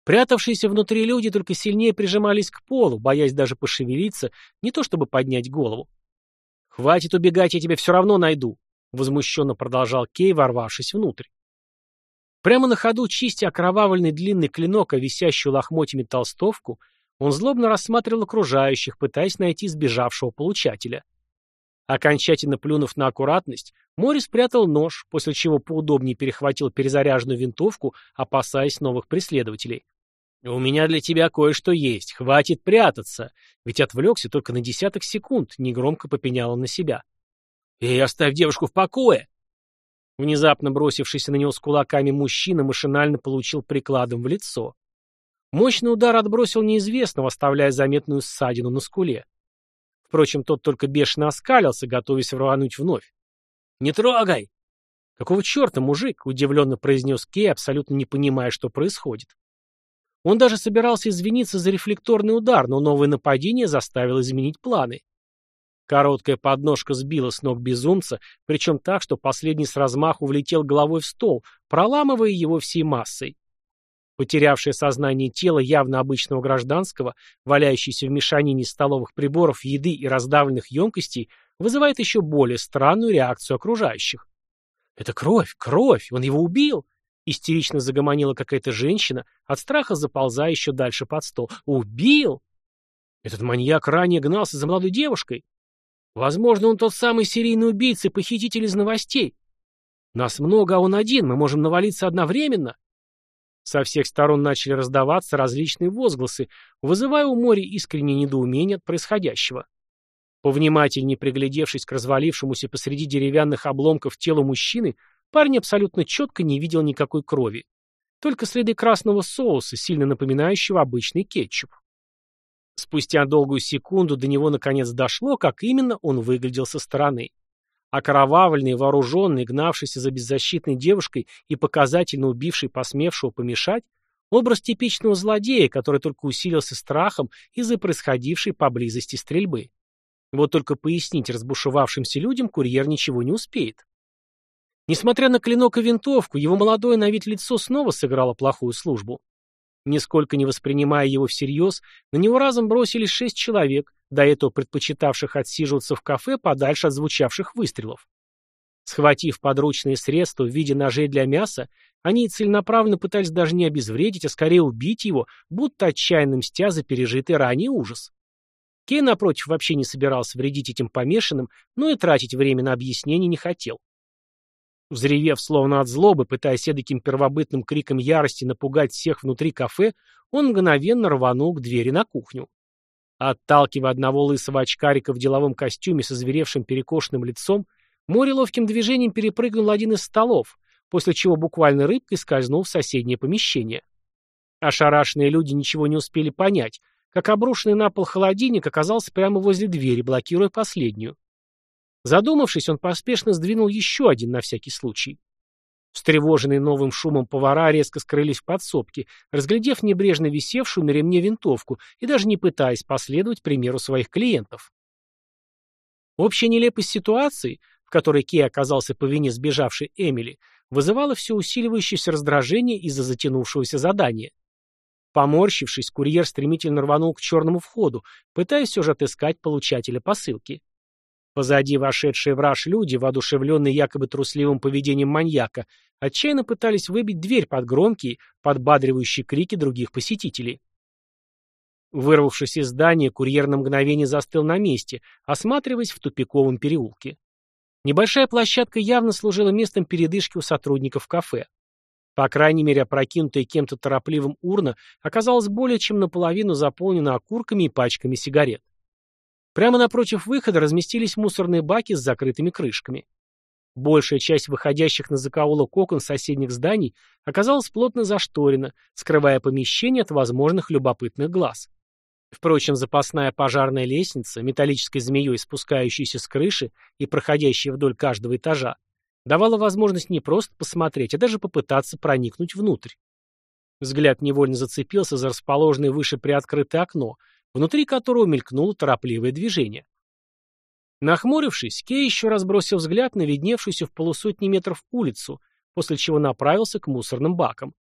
Прятавшиеся внутри люди только сильнее прижимались к полу, боясь даже пошевелиться, не то чтобы поднять голову. «Хватит убегать, я тебя все равно найду», — возмущенно продолжал Кей, ворвавшись внутрь. Прямо на ходу, чистя окровавленный длинный клинок, а висящую лохмотьями толстовку, он злобно рассматривал окружающих, пытаясь найти сбежавшего получателя. Окончательно плюнув на аккуратность, Мори спрятал нож, после чего поудобнее перехватил перезаряженную винтовку, опасаясь новых преследователей. «У меня для тебя кое-что есть. Хватит прятаться!» Ведь отвлекся только на десяток секунд, негромко попенял он на себя. «Эй, оставь девушку в покое!» Внезапно бросившийся на него с кулаками мужчина машинально получил прикладом в лицо. Мощный удар отбросил неизвестного, оставляя заметную ссадину на скуле. Впрочем, тот только бешено оскалился, готовясь рвануть вновь. «Не трогай!» «Какого черта, мужик?» — удивленно произнес Кей, абсолютно не понимая, что происходит. Он даже собирался извиниться за рефлекторный удар, но новое нападение заставило изменить планы. Короткая подножка сбила с ног безумца, причем так, что последний с размаху влетел головой в стол, проламывая его всей массой. Потерявшее сознание тело явно обычного гражданского, валяющееся в мешанине столовых приборов, еды и раздавленных емкостей, вызывает еще более странную реакцию окружающих. «Это кровь, кровь! Он его убил!» Истерично загомонила какая-то женщина, от страха заползая еще дальше под стол. «Убил!» Этот маньяк ранее гнался за молодой девушкой. Возможно, он тот самый серийный убийца похититель из новостей. Нас много, а он один, мы можем навалиться одновременно. Со всех сторон начали раздаваться различные возгласы, вызывая у моря искреннее недоумение от происходящего. Повнимательнее приглядевшись к развалившемуся посреди деревянных обломков телу мужчины, парень абсолютно четко не видел никакой крови. Только следы красного соуса, сильно напоминающего обычный кетчуп. Спустя долгую секунду до него наконец дошло, как именно он выглядел со стороны. Окровавленный, вооруженный, гнавшийся за беззащитной девушкой и показательно убивший посмевшего помешать, образ типичного злодея, который только усилился страхом из-за происходившей поблизости стрельбы. Вот только пояснить разбушевавшимся людям курьер ничего не успеет. Несмотря на клинок и винтовку, его молодое на вид лицо снова сыграло плохую службу. Нисколько не воспринимая его всерьез, на него разом бросились шесть человек, до этого предпочитавших отсиживаться в кафе подальше от звучавших выстрелов. Схватив подручные средства в виде ножей для мяса, они целенаправленно пытались даже не обезвредить, а скорее убить его, будто отчаянно мстя за пережитый ранее ужас. Кей, напротив, вообще не собирался вредить этим помешанным, но и тратить время на объяснение не хотел. Взревев словно от злобы, пытаясь эдаким первобытным криком ярости напугать всех внутри кафе, он мгновенно рванул к двери на кухню. Отталкивая одного лысого очкарика в деловом костюме со зверевшим перекошенным лицом, Море ловким движением перепрыгнул один из столов, после чего буквально рыбкой скользнул в соседнее помещение. Ошарашенные люди ничего не успели понять, как обрушенный на пол холодильник оказался прямо возле двери, блокируя последнюю. Задумавшись, он поспешно сдвинул еще один на всякий случай. Встревоженные новым шумом повара резко скрылись в подсобке, разглядев небрежно висевшую на ремне винтовку и даже не пытаясь последовать примеру своих клиентов. Общая нелепость ситуации, в которой Кей оказался по вине сбежавшей Эмили, вызывала все усиливающееся раздражение из-за затянувшегося задания. Поморщившись, курьер стремительно рванул к черному входу, пытаясь все же отыскать получателя посылки. Позади вошедшие в раж люди, воодушевленные якобы трусливым поведением маньяка, отчаянно пытались выбить дверь под громкие, подбадривающие крики других посетителей. Вырвавшись из здания, курьер на мгновение застыл на месте, осматриваясь в тупиковом переулке. Небольшая площадка явно служила местом передышки у сотрудников кафе. По крайней мере, опрокинутая кем-то торопливым урна оказалась более чем наполовину заполнена окурками и пачками сигарет. Прямо напротив выхода разместились мусорные баки с закрытыми крышками. Большая часть выходящих на закоулок окон соседних зданий оказалась плотно зашторена, скрывая помещение от возможных любопытных глаз. Впрочем, запасная пожарная лестница, металлической змеей спускающаяся с крыши и проходящая вдоль каждого этажа, давала возможность не просто посмотреть, а даже попытаться проникнуть внутрь. Взгляд невольно зацепился за расположенное выше приоткрытое окно, внутри которого мелькнуло торопливое движение. Нахмурившись, Кей еще раз бросил взгляд на видневшуюся в полусотни метров улицу, после чего направился к мусорным бакам.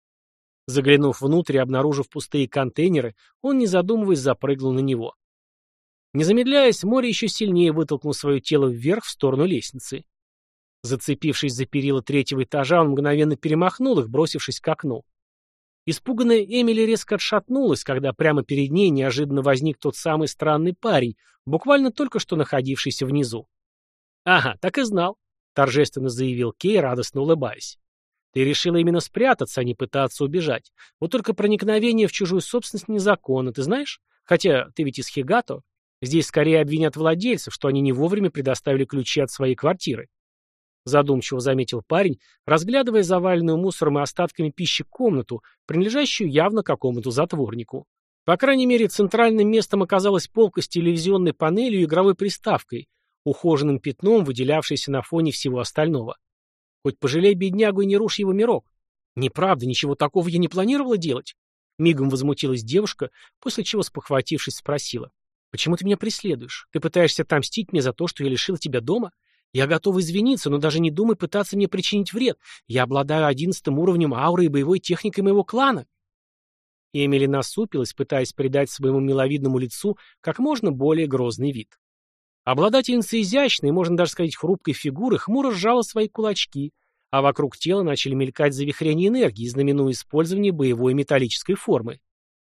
Заглянув внутрь и обнаружив пустые контейнеры, он, не задумываясь, запрыгнул на него. Не замедляясь, море еще сильнее вытолкнул свое тело вверх в сторону лестницы. Зацепившись за перила третьего этажа, он мгновенно перемахнул их, бросившись к окну. Испуганная Эмили резко отшатнулась, когда прямо перед ней неожиданно возник тот самый странный парень, буквально только что находившийся внизу. «Ага, так и знал», — торжественно заявил Кей, радостно улыбаясь. «Ты решила именно спрятаться, а не пытаться убежать. Вот только проникновение в чужую собственность незаконно, ты знаешь? Хотя ты ведь из Хигато. Здесь скорее обвинят владельцев, что они не вовремя предоставили ключи от своей квартиры задумчиво заметил парень, разглядывая заваленную мусором и остатками пищи комнату, принадлежащую явно какому-то затворнику. По крайней мере, центральным местом оказалась полка с телевизионной панелью и игровой приставкой, ухоженным пятном, выделявшейся на фоне всего остального. Хоть пожалей беднягу и не рушь его мирок. Неправда, ничего такого я не планировала делать. Мигом возмутилась девушка, после чего, спохватившись, спросила. «Почему ты меня преследуешь? Ты пытаешься отомстить мне за то, что я лишила тебя дома? Я готов извиниться, но даже не думай пытаться мне причинить вред. Я обладаю одиннадцатым уровнем ауры и боевой техникой моего клана. Эмили насупилась, пытаясь придать своему миловидному лицу как можно более грозный вид. Обладательница изящной, можно даже сказать, хрупкой фигуры, хмуро сжала свои кулачки, а вокруг тела начали мелькать завихрения энергии, знаменуя использование боевой металлической формы.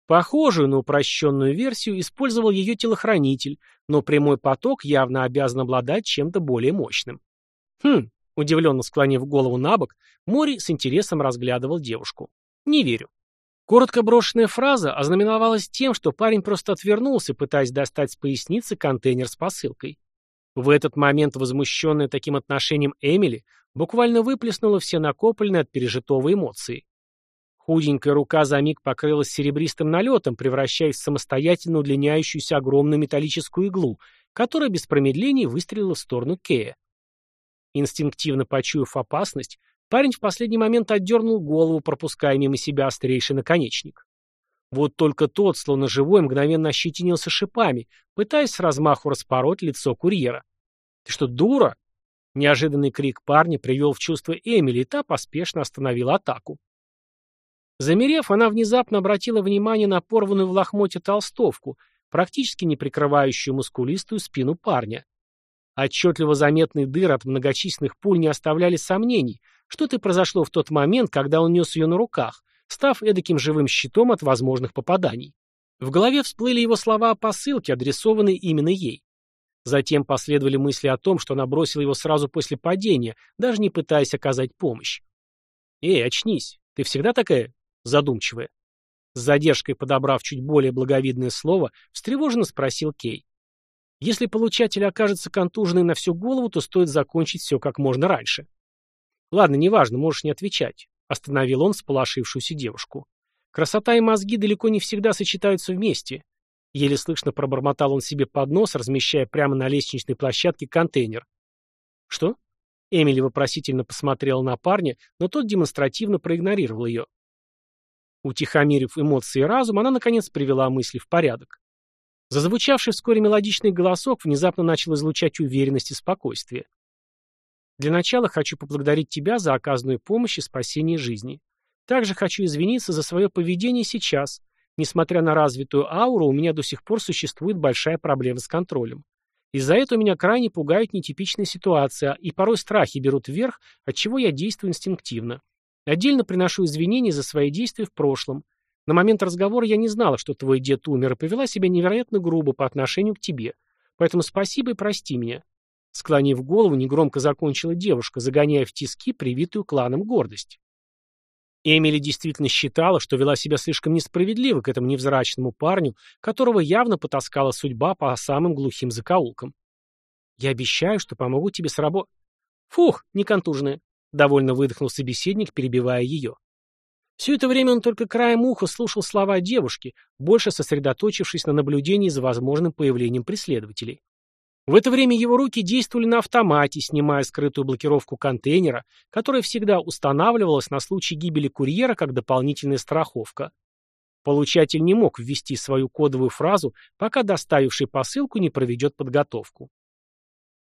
Похожую на упрощенную версию использовал ее телохранитель, но прямой поток явно обязан обладать чем-то более мощным. Хм, удивленно склонив голову на бок, Мори с интересом разглядывал девушку. Не верю. Коротко брошенная фраза ознаменовалась тем, что парень просто отвернулся, пытаясь достать с поясницы контейнер с посылкой. В этот момент возмущенная таким отношением Эмили буквально выплеснула все накопленные от пережитого эмоции. Худенькая рука за миг покрылась серебристым налетом, превращаясь в самостоятельно удлиняющуюся огромную металлическую иглу, которая без промедлений выстрелила в сторону Кея. Инстинктивно почуяв опасность, парень в последний момент отдернул голову, пропуская мимо себя острейший наконечник. Вот только тот, словно живой, мгновенно ощетинился шипами, пытаясь с размаху распороть лицо курьера. «Ты что, дура?» Неожиданный крик парня привел в чувство Эмили, и та поспешно остановила атаку. Замерев, она внезапно обратила внимание на порванную в лохмоте толстовку, практически не прикрывающую мускулистую спину парня. Отчетливо заметные дыры от многочисленных пуль не оставляли сомнений, что-то произошло в тот момент, когда он нес ее на руках, став эдаким живым щитом от возможных попаданий. В голове всплыли его слова о посылке, адресованной именно ей. Затем последовали мысли о том, что она бросила его сразу после падения, даже не пытаясь оказать помощь. «Эй, очнись, ты всегда такая задумчивая. С задержкой подобрав чуть более благовидное слово, встревоженно спросил Кей. Если получатель окажется контуженный на всю голову, то стоит закончить все как можно раньше. Ладно, неважно, можешь не отвечать. Остановил он сполошившуюся девушку. Красота и мозги далеко не всегда сочетаются вместе. Еле слышно пробормотал он себе под нос, размещая прямо на лестничной площадке контейнер. Что? Эмили вопросительно посмотрела на парня, но тот демонстративно проигнорировал ее. Утихомирив эмоции и разум, она, наконец, привела мысли в порядок. Зазвучавший вскоре мелодичный голосок внезапно начал излучать уверенность и спокойствие. Для начала хочу поблагодарить тебя за оказанную помощь и спасение жизни. Также хочу извиниться за свое поведение сейчас. Несмотря на развитую ауру, у меня до сих пор существует большая проблема с контролем. Из-за этого меня крайне пугает нетипичная ситуация, и порой страхи берут вверх, от чего я действую инстинктивно. Отдельно приношу извинения за свои действия в прошлом. На момент разговора я не знала, что твой дед умер и повела себя невероятно грубо по отношению к тебе. Поэтому спасибо и прости меня. Склонив голову, негромко закончила девушка, загоняя в тиски привитую кланом гордость. Эмили действительно считала, что вела себя слишком несправедливо к этому невзрачному парню, которого явно потаскала судьба по самым глухим закоулкам. «Я обещаю, что помогу тебе с работой». Фух, не контужная. Довольно выдохнул собеседник, перебивая ее. Все это время он только краем уха слушал слова девушки, больше сосредоточившись на наблюдении за возможным появлением преследователей. В это время его руки действовали на автомате, снимая скрытую блокировку контейнера, которая всегда устанавливалась на случай гибели курьера как дополнительная страховка. Получатель не мог ввести свою кодовую фразу, пока доставивший посылку не проведет подготовку.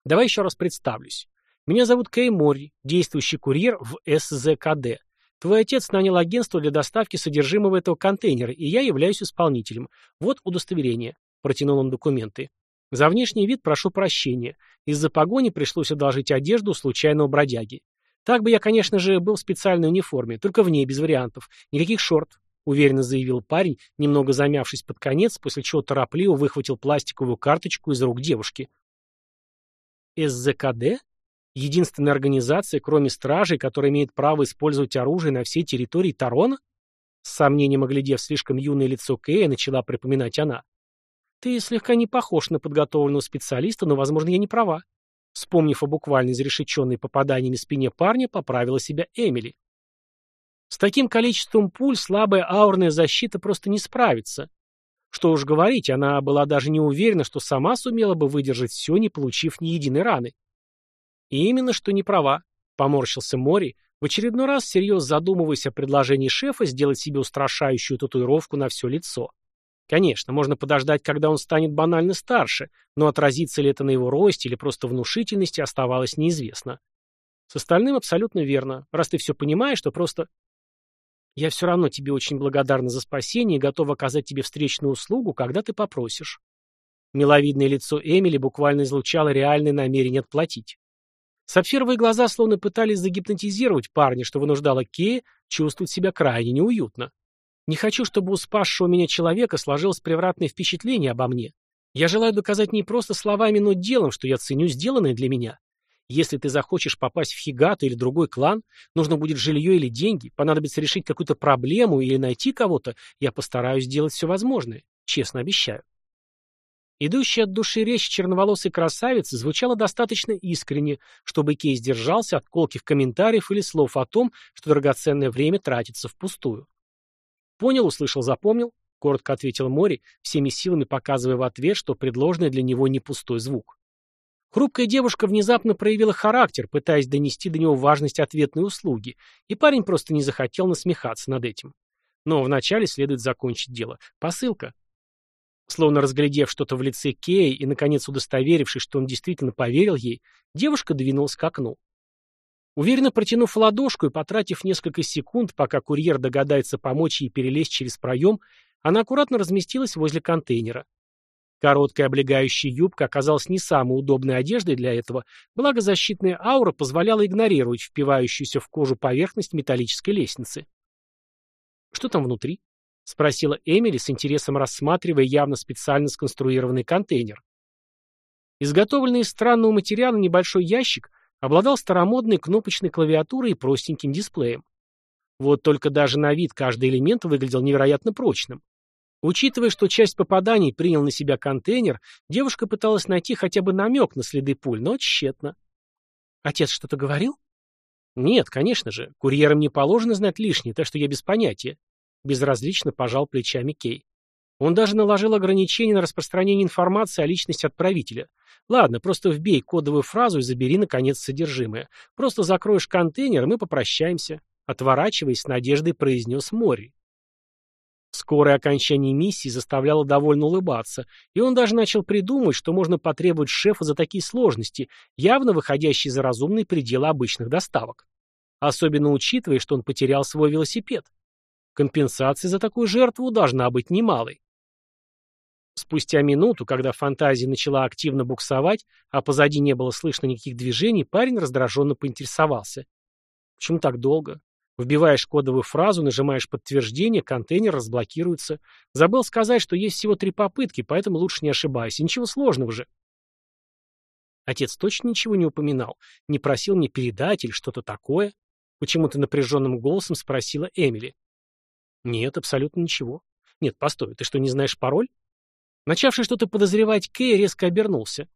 Давай еще раз представлюсь. Меня зовут Кей Морри, действующий курьер в СЗКД. Твой отец нанял агентство для доставки содержимого этого контейнера, и я являюсь исполнителем. Вот удостоверение. Протянул он документы. За внешний вид прошу прощения. Из-за погони пришлось одолжить одежду случайного бродяги. Так бы я, конечно же, был в специальной униформе, только в ней, без вариантов. Никаких шорт, уверенно заявил парень, немного замявшись под конец, после чего торопливо выхватил пластиковую карточку из рук девушки. СЗКД? Единственная организация, кроме стражей, которая имеет право использовать оружие на всей территории Тарона? С сомнением оглядев слишком юное лицо Кэя, начала припоминать она. Ты слегка не похож на подготовленного специалиста, но, возможно, я не права. Вспомнив о буквально изрешеченной попаданиями спине парня, поправила себя Эмили. С таким количеством пуль слабая аурная защита просто не справится. Что уж говорить, она была даже не уверена, что сама сумела бы выдержать все, не получив ни единой раны. И именно что не права, поморщился Мори, в очередной раз всерьез задумываясь о предложении шефа сделать себе устрашающую татуировку на все лицо. Конечно, можно подождать, когда он станет банально старше, но отразится ли это на его росте или просто внушительности оставалось неизвестно. С остальным абсолютно верно. Раз ты все понимаешь, то просто... Я все равно тебе очень благодарна за спасение и готова оказать тебе встречную услугу, когда ты попросишь. Миловидное лицо Эмили буквально излучало реальное намерение отплатить. Сапфировые глаза словно пытались загипнотизировать парня, что вынуждало Кея чувствовать себя крайне неуютно. Не хочу, чтобы у спасшего меня человека сложилось превратное впечатление обо мне. Я желаю доказать не просто словами, но делом, что я ценю сделанное для меня. Если ты захочешь попасть в Хигату или другой клан, нужно будет жилье или деньги, понадобится решить какую-то проблему или найти кого-то, я постараюсь сделать все возможное. Честно обещаю. Идущая от души речь черноволосой красавицы звучала достаточно искренне, чтобы Кей сдержался от колких комментариев или слов о том, что драгоценное время тратится впустую. «Понял, услышал, запомнил», — коротко ответил Мори, всеми силами показывая в ответ, что предложенный для него не пустой звук. Хрупкая девушка внезапно проявила характер, пытаясь донести до него важность ответной услуги, и парень просто не захотел насмехаться над этим. Но вначале следует закончить дело. Посылка. Словно разглядев что-то в лице Кеи и, наконец, удостоверившись, что он действительно поверил ей, девушка двинулась к окну. Уверенно протянув ладошку и потратив несколько секунд, пока курьер догадается помочь ей перелезть через проем, она аккуратно разместилась возле контейнера. Короткая облегающая юбка оказалась не самой удобной одеждой для этого, благо защитная аура позволяла игнорировать впивающуюся в кожу поверхность металлической лестницы. «Что там внутри?» — спросила Эмили с интересом рассматривая явно специально сконструированный контейнер. Изготовленный из странного материала небольшой ящик обладал старомодной кнопочной клавиатурой и простеньким дисплеем. Вот только даже на вид каждый элемент выглядел невероятно прочным. Учитывая, что часть попаданий принял на себя контейнер, девушка пыталась найти хотя бы намек на следы пуль, но тщетно. «Отец что-то говорил?» «Нет, конечно же. Курьерам не положено знать лишнее, так что я без понятия». Безразлично пожал плечами Кей. Он даже наложил ограничения на распространение информации о личности отправителя. Ладно, просто вбей кодовую фразу и забери, наконец, содержимое. Просто закроешь контейнер, и мы попрощаемся. Отворачиваясь, с надеждой произнес Мори. Скорое окончание миссии заставляло довольно улыбаться, и он даже начал придумывать, что можно потребовать шефа за такие сложности, явно выходящие за разумные пределы обычных доставок. Особенно учитывая, что он потерял свой велосипед. Компенсация за такую жертву должна быть немалой. Спустя минуту, когда фантазия начала активно буксовать, а позади не было слышно никаких движений, парень раздраженно поинтересовался. «Почему так долго? Вбиваешь кодовую фразу, нажимаешь подтверждение, контейнер разблокируется. Забыл сказать, что есть всего три попытки, поэтому лучше не ошибайся. Ничего сложного же». Отец точно ничего не упоминал? Не просил мне передать или что-то такое? Почему-то напряженным голосом спросила Эмили. Нет, абсолютно ничего. Нет, постой, ты что, не знаешь пароль? Начавший что-то подозревать, Кей резко обернулся.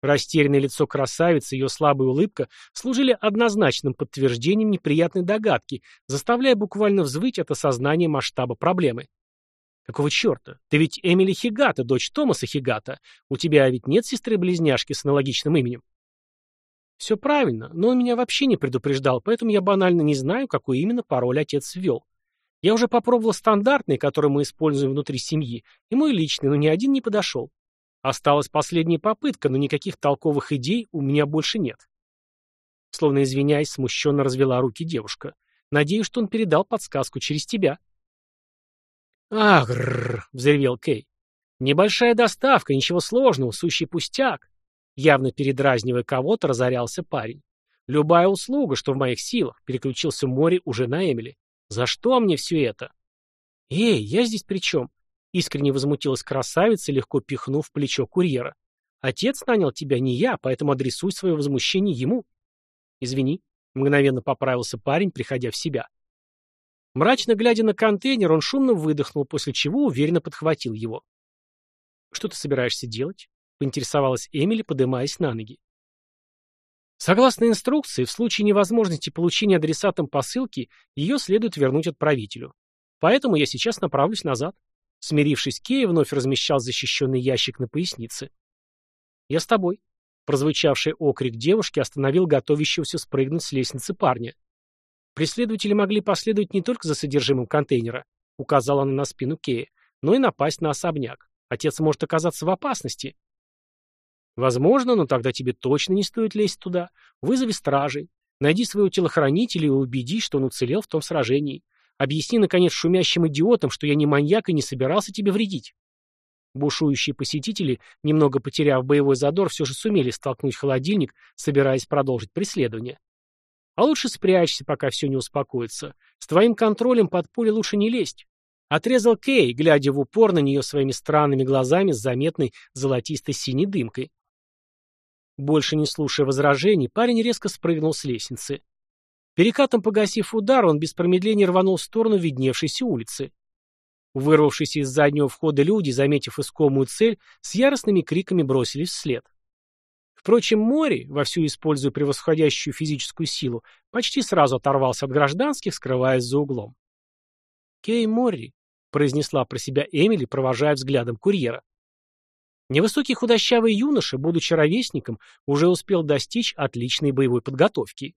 Растерянное лицо красавицы и ее слабая улыбка служили однозначным подтверждением неприятной догадки, заставляя буквально взвыть от осознания масштаба проблемы. Какого черта? Ты ведь Эмили Хигата, дочь Томаса Хигата. У тебя ведь нет сестры-близняшки с аналогичным именем? Все правильно, но он меня вообще не предупреждал, поэтому я банально не знаю, какой именно пароль отец ввел. Я уже попробовал стандартный, который мы используем внутри семьи, и мой личный, но ни один не подошел. Осталась последняя попытка, но никаких толковых идей у меня больше нет. Словно извиняясь, смущенно развела руки девушка. Надеюсь, что он передал подсказку через тебя. «Агрррр!» — взревел Кей. «Небольшая доставка, ничего сложного, сущий пустяк!» Явно передразнивая кого-то, разорялся парень. «Любая услуга, что в моих силах», — переключился Мори уже на Эмили. «За что мне все это?» «Эй, я здесь при чем?» Искренне возмутилась красавица, легко пихнув плечо курьера. «Отец нанял тебя, не я, поэтому адресуй свое возмущение ему». «Извини», — мгновенно поправился парень, приходя в себя. Мрачно глядя на контейнер, он шумно выдохнул, после чего уверенно подхватил его. «Что ты собираешься делать?» — поинтересовалась Эмили, подымаясь на ноги. Согласно инструкции, в случае невозможности получения адресатом посылки, ее следует вернуть отправителю. Поэтому я сейчас направлюсь назад. Смирившись, Кей вновь размещал защищенный ящик на пояснице. «Я с тобой», — прозвучавший окрик девушки остановил готовящегося спрыгнуть с лестницы парня. Преследователи могли последовать не только за содержимым контейнера, указала она на спину Кея, но и напасть на особняк. Отец может оказаться в опасности. Возможно, но тогда тебе точно не стоит лезть туда. Вызови стражей. Найди своего телохранителя и убедись, что он уцелел в том сражении. Объясни, наконец, шумящим идиотам, что я не маньяк и не собирался тебе вредить. Бушующие посетители, немного потеряв боевой задор, все же сумели столкнуть холодильник, собираясь продолжить преследование. А лучше спрячься, пока все не успокоится. С твоим контролем под пули лучше не лезть. Отрезал Кей, глядя в упор на нее своими странными глазами с заметной золотистой синей дымкой. Больше не слушая возражений, парень резко спрыгнул с лестницы. Перекатом погасив удар, он без промедления рванул в сторону видневшейся улицы. Вырвавшись из заднего входа люди, заметив искомую цель, с яростными криками бросились вслед. Впрочем, Мори, вовсю используя превосходящую физическую силу, почти сразу оторвался от гражданских, скрываясь за углом. «Кей Мори», — произнесла про себя Эмили, провожая взглядом курьера. Невысокий худощавый юноша, будучи ровесником, уже успел достичь отличной боевой подготовки.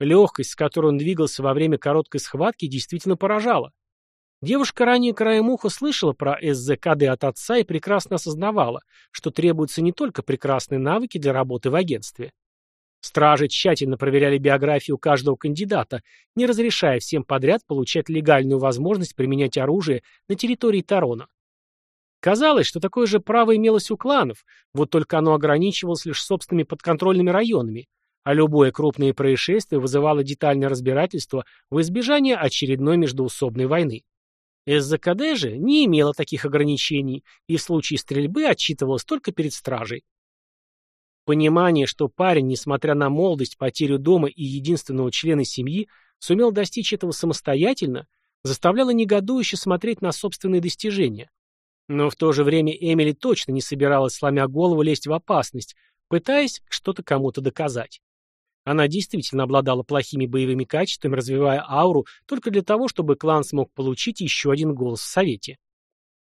Легкость, с которой он двигался во время короткой схватки, действительно поражала. Девушка ранее краем уха слышала про СЗКД от отца и прекрасно осознавала, что требуются не только прекрасные навыки для работы в агентстве. Стражи тщательно проверяли биографию каждого кандидата, не разрешая всем подряд получать легальную возможность применять оружие на территории Тарона. Казалось, что такое же право имелось у кланов, вот только оно ограничивалось лишь собственными подконтрольными районами, а любое крупное происшествие вызывало детальное разбирательство в избежание очередной междоусобной войны. СЗКД же не имела таких ограничений и в случае стрельбы отчитывалась только перед стражей. Понимание, что парень, несмотря на молодость, потерю дома и единственного члена семьи, сумел достичь этого самостоятельно, заставляло негодующе смотреть на собственные достижения. Но в то же время Эмили точно не собиралась, сломя голову, лезть в опасность, пытаясь что-то кому-то доказать. Она действительно обладала плохими боевыми качествами, развивая ауру только для того, чтобы клан смог получить еще один голос в Совете.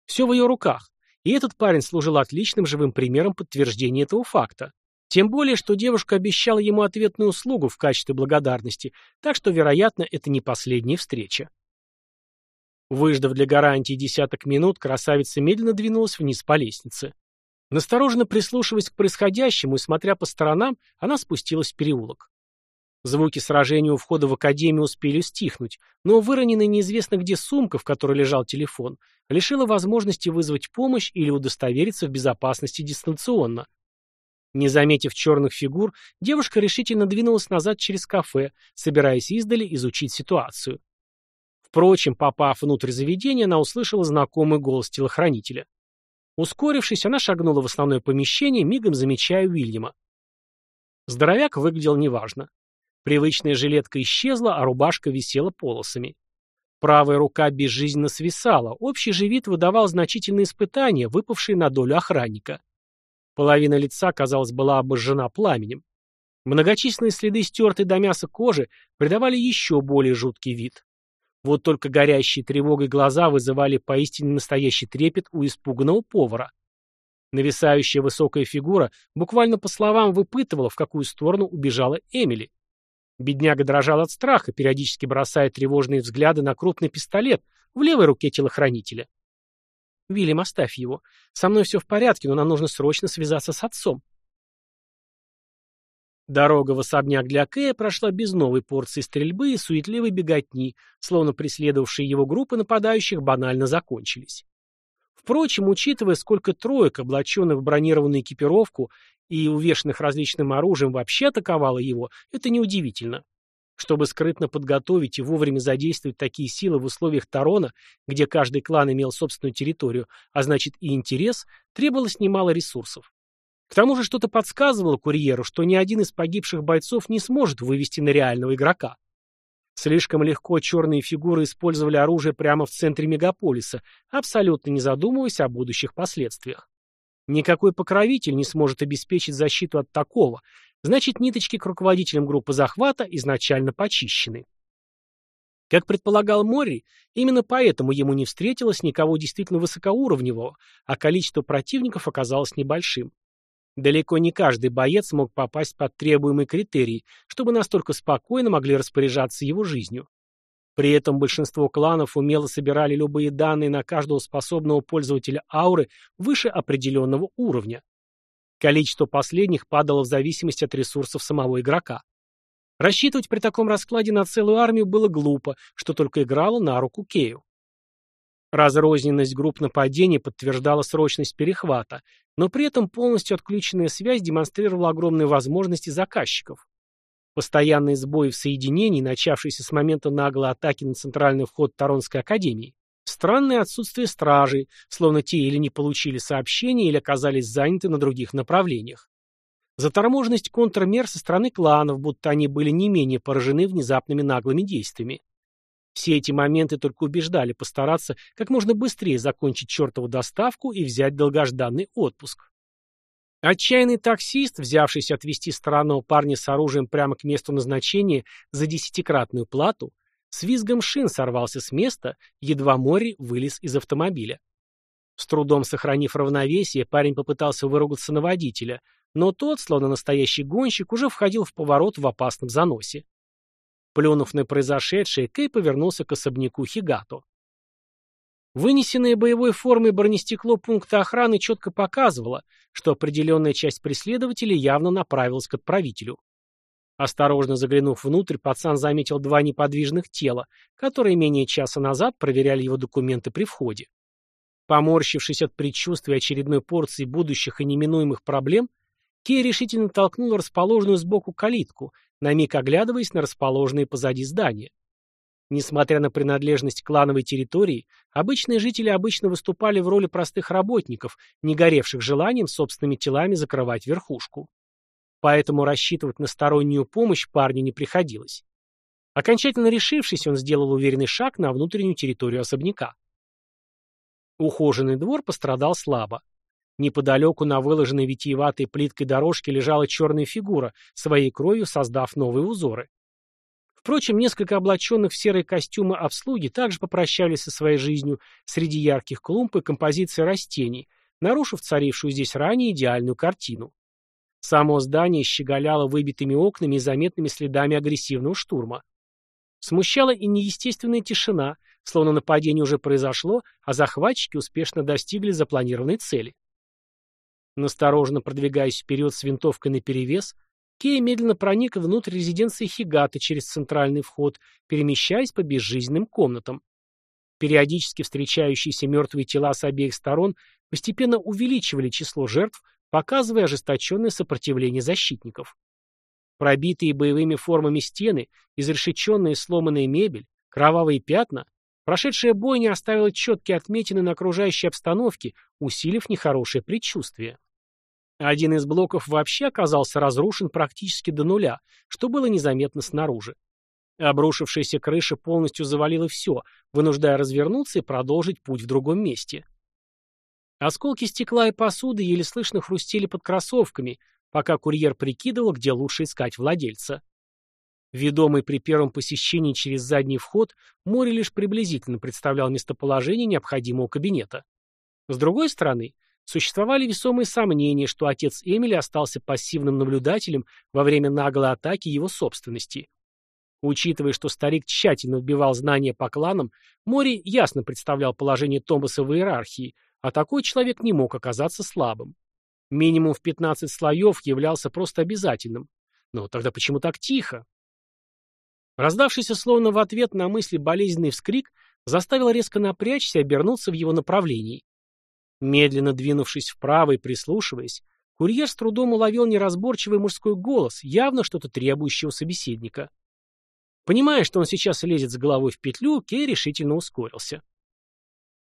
Все в ее руках, и этот парень служил отличным живым примером подтверждения этого факта. Тем более, что девушка обещала ему ответную услугу в качестве благодарности, так что, вероятно, это не последняя встреча. Выждав для гарантии десяток минут, красавица медленно двинулась вниз по лестнице. Настороженно прислушиваясь к происходящему и смотря по сторонам, она спустилась в переулок. Звуки сражения у входа в академию успели стихнуть, но выроненная неизвестно где сумка, в которой лежал телефон, лишила возможности вызвать помощь или удостовериться в безопасности дистанционно. Не заметив черных фигур, девушка решительно двинулась назад через кафе, собираясь издали изучить ситуацию. Впрочем, попав внутрь заведения, она услышала знакомый голос телохранителя. Ускорившись, она шагнула в основное помещение, мигом замечая Уильяма. Здоровяк выглядел неважно. Привычная жилетка исчезла, а рубашка висела полосами. Правая рука безжизненно свисала, общий же вид выдавал значительные испытания, выпавшие на долю охранника. Половина лица, казалось, была обожжена пламенем. Многочисленные следы стертой до мяса кожи придавали еще более жуткий вид. Вот только горящие тревогой глаза вызывали поистине настоящий трепет у испуганного повара. Нависающая высокая фигура буквально по словам выпытывала, в какую сторону убежала Эмили. Бедняга дрожал от страха, периодически бросая тревожные взгляды на крупный пистолет в левой руке телохранителя. «Вильям, оставь его. Со мной все в порядке, но нам нужно срочно связаться с отцом». Дорога в особняк для Кэя прошла без новой порции стрельбы и суетливой беготни, словно преследовавшие его группы нападающих банально закончились. Впрочем, учитывая, сколько троек, облаченных в бронированную экипировку и увешанных различным оружием, вообще атаковало его, это неудивительно. Чтобы скрытно подготовить и вовремя задействовать такие силы в условиях Тарона, где каждый клан имел собственную территорию, а значит и интерес, требовалось немало ресурсов. К тому же что-то подсказывало курьеру, что ни один из погибших бойцов не сможет вывести на реального игрока. Слишком легко черные фигуры использовали оружие прямо в центре мегаполиса, абсолютно не задумываясь о будущих последствиях. Никакой покровитель не сможет обеспечить защиту от такого, значит ниточки к руководителям группы захвата изначально почищены. Как предполагал Морри, именно поэтому ему не встретилось никого действительно высокоуровневого, а количество противников оказалось небольшим. Далеко не каждый боец мог попасть под требуемый критерий, чтобы настолько спокойно могли распоряжаться его жизнью. При этом большинство кланов умело собирали любые данные на каждого способного пользователя ауры выше определенного уровня. Количество последних падало в зависимости от ресурсов самого игрока. Рассчитывать при таком раскладе на целую армию было глупо, что только играло на руку Кею. Разрозненность групп нападений подтверждала срочность перехвата, но при этом полностью отключенная связь демонстрировала огромные возможности заказчиков. Постоянные сбои в соединении, начавшиеся с момента наглой атаки на центральный вход Таронской академии, странное отсутствие стражей, словно те или не получили сообщения, или оказались заняты на других направлениях. Заторможенность контрмер со стороны кланов, будто они были не менее поражены внезапными наглыми действиями. Все эти моменты только убеждали постараться как можно быстрее закончить чертову доставку и взять долгожданный отпуск. Отчаянный таксист, взявшийся отвезти странного парня с оружием прямо к месту назначения за десятикратную плату, с визгом шин сорвался с места, едва Мори вылез из автомобиля. С трудом сохранив равновесие, парень попытался выругаться на водителя, но тот, словно настоящий гонщик, уже входил в поворот в опасном заносе. Плюнув на произошедшее, Кей повернулся к особняку Хигато. Вынесенное боевой формой бронестекло пункта охраны четко показывало, что определенная часть преследователей явно направилась к отправителю. Осторожно заглянув внутрь, пацан заметил два неподвижных тела, которые менее часа назад проверяли его документы при входе. Поморщившись от предчувствия очередной порции будущих и неминуемых проблем, Кей решительно толкнул расположенную сбоку калитку, на миг оглядываясь на расположенные позади здания. Несмотря на принадлежность клановой территории, обычные жители обычно выступали в роли простых работников, не горевших желанием собственными телами закрывать верхушку. Поэтому рассчитывать на стороннюю помощь парню не приходилось. Окончательно решившись, он сделал уверенный шаг на внутреннюю территорию особняка. Ухоженный двор пострадал слабо. Неподалеку на выложенной витиеватой плиткой дорожке лежала черная фигура, своей кровью создав новые узоры. Впрочем, несколько облаченных в серые костюмы обслуги также попрощались со своей жизнью среди ярких клумб и композиции растений, нарушив царившую здесь ранее идеальную картину. Само здание щеголяло выбитыми окнами и заметными следами агрессивного штурма. Смущала и неестественная тишина, словно нападение уже произошло, а захватчики успешно достигли запланированной цели. Настороженно продвигаясь вперед с винтовкой наперевес, Кей медленно проник внутрь резиденции Хигата через центральный вход, перемещаясь по безжизненным комнатам. Периодически встречающиеся мертвые тела с обеих сторон постепенно увеличивали число жертв, показывая ожесточенное сопротивление защитников. Пробитые боевыми формами стены, изрешеченная и сломанная мебель, кровавые пятна, прошедшая бойня оставила четкие отметины на окружающей обстановке, усилив нехорошее предчувствие. Один из блоков вообще оказался разрушен практически до нуля, что было незаметно снаружи. Обрушившаяся крыша полностью завалила все, вынуждая развернуться и продолжить путь в другом месте. Осколки стекла и посуды еле слышно хрустели под кроссовками, пока курьер прикидывал, где лучше искать владельца. Ведомый при первом посещении через задний вход, море лишь приблизительно представлял местоположение необходимого кабинета. С другой стороны, существовали весомые сомнения, что отец Эмили остался пассивным наблюдателем во время наглой атаки его собственности. Учитывая, что старик тщательно вбивал знания по кланам, Мори ясно представлял положение Томаса в иерархии, а такой человек не мог оказаться слабым. Минимум в 15 слоев являлся просто обязательным. Но тогда почему так тихо? Раздавшийся словно в ответ на мысли болезненный вскрик заставил резко напрячься и обернуться в его направлении. Медленно двинувшись вправо и прислушиваясь, курьер с трудом уловил неразборчивый мужской голос, явно что-то требующего собеседника. Понимая, что он сейчас лезет с головой в петлю, Кей решительно ускорился.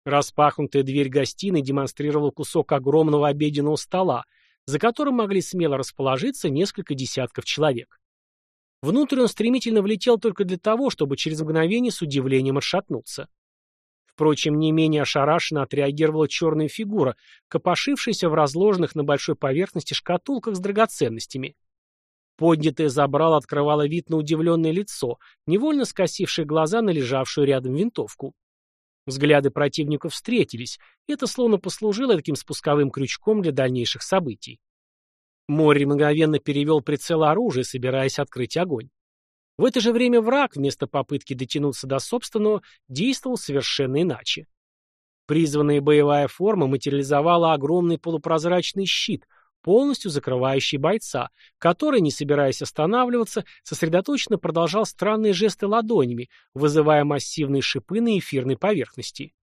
Распахнутая дверь гостиной демонстрировала кусок огромного обеденного стола, за которым могли смело расположиться несколько десятков человек. Внутрь он стремительно влетел только для того, чтобы через мгновение с удивлением отшатнуться. Впрочем, не менее ошарашенно отреагировала черная фигура, копошившаяся в разложенных на большой поверхности шкатулках с драгоценностями. Поднятое забрало открывало вид на удивленное лицо, невольно скосившее глаза на лежавшую рядом винтовку. Взгляды противников встретились, и это словно послужило таким спусковым крючком для дальнейших событий. Мори мгновенно перевел прицел оружия, собираясь открыть огонь. В это же время враг, вместо попытки дотянуться до собственного, действовал совершенно иначе. Призванная боевая форма материализовала огромный полупрозрачный щит, полностью закрывающий бойца, который, не собираясь останавливаться, сосредоточенно продолжал странные жесты ладонями, вызывая массивные шипы на эфирной поверхности.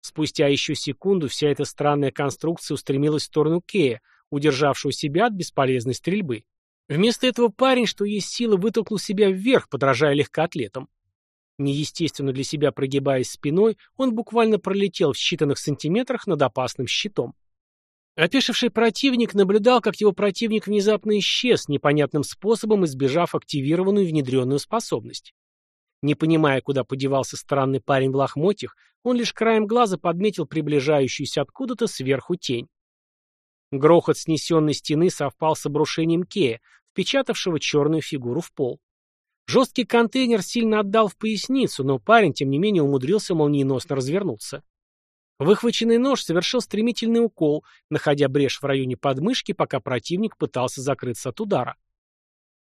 Спустя еще секунду вся эта странная конструкция устремилась в сторону Кея, удержавшего себя от бесполезной стрельбы. Вместо этого парень, что есть сила, вытолкнул себя вверх, подражая легкоатлетам. Неестественно для себя прогибаясь спиной, он буквально пролетел в считанных сантиметрах над опасным щитом. Опешивший противник наблюдал, как его противник внезапно исчез, непонятным способом избежав активированную внедренную способность. Не понимая, куда подевался странный парень в лохмотьях, он лишь краем глаза подметил приближающуюся откуда-то сверху тень. Грохот снесенной стены совпал с обрушением Кея, впечатавшего черную фигуру в пол. Жесткий контейнер сильно отдал в поясницу, но парень, тем не менее, умудрился молниеносно развернуться. Выхваченный нож совершил стремительный укол, находя брешь в районе подмышки, пока противник пытался закрыться от удара.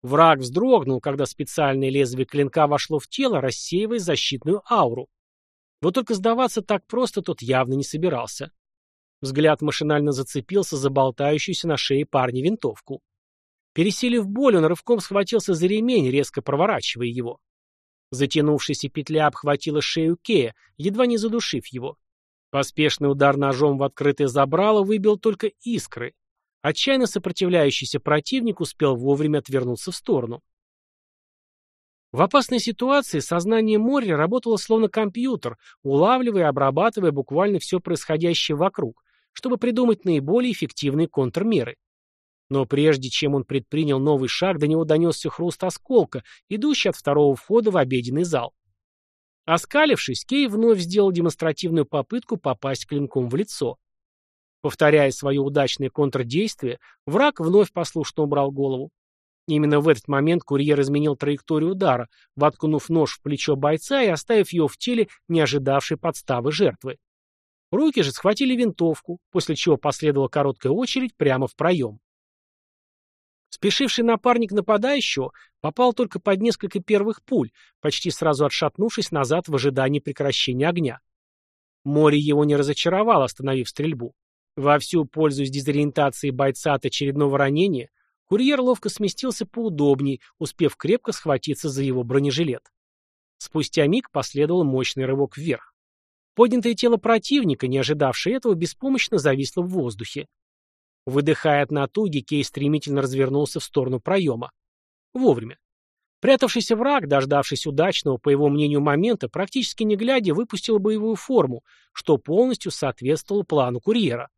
Враг вздрогнул, когда специальное лезвие клинка вошло в тело, рассеивая защитную ауру. Вот только сдаваться так просто тот явно не собирался. Взгляд машинально зацепился за болтающуюся на шее парня винтовку. Пересилив боль, он рывком схватился за ремень, резко проворачивая его. Затянувшаяся петля обхватила шею Кея, едва не задушив его. Поспешный удар ножом в открытое забрало выбил только искры. Отчаянно сопротивляющийся противник успел вовремя отвернуться в сторону. В опасной ситуации сознание Морри работало словно компьютер, улавливая и обрабатывая буквально все происходящее вокруг, чтобы придумать наиболее эффективные контрмеры. Но прежде чем он предпринял новый шаг, до него донесся хруст осколка, идущий от второго входа в обеденный зал. Оскалившись, Кей вновь сделал демонстративную попытку попасть клинком в лицо. Повторяя свое удачное контрдействие, враг вновь послушно убрал голову. Именно в этот момент курьер изменил траекторию удара, воткнув нож в плечо бойца и оставив ее в теле, не ожидавшей подставы жертвы. Руки же схватили винтовку, после чего последовала короткая очередь прямо в проем. Спешивший напарник нападающего попал только под несколько первых пуль, почти сразу отшатнувшись назад в ожидании прекращения огня. Море его не разочаровало, остановив стрельбу. Вовсю, пользуясь дезориентацией бойца от очередного ранения, курьер ловко сместился поудобнее, успев крепко схватиться за его бронежилет. Спустя миг последовал мощный рывок вверх. Поднятое тело противника, не ожидавшее этого, беспомощно зависло в воздухе. Выдыхая от натуги, Кей стремительно развернулся в сторону проема. Вовремя. Прятавшийся враг, дождавшись удачного, по его мнению, момента, практически не глядя, выпустил боевую форму, что полностью соответствовало плану курьера.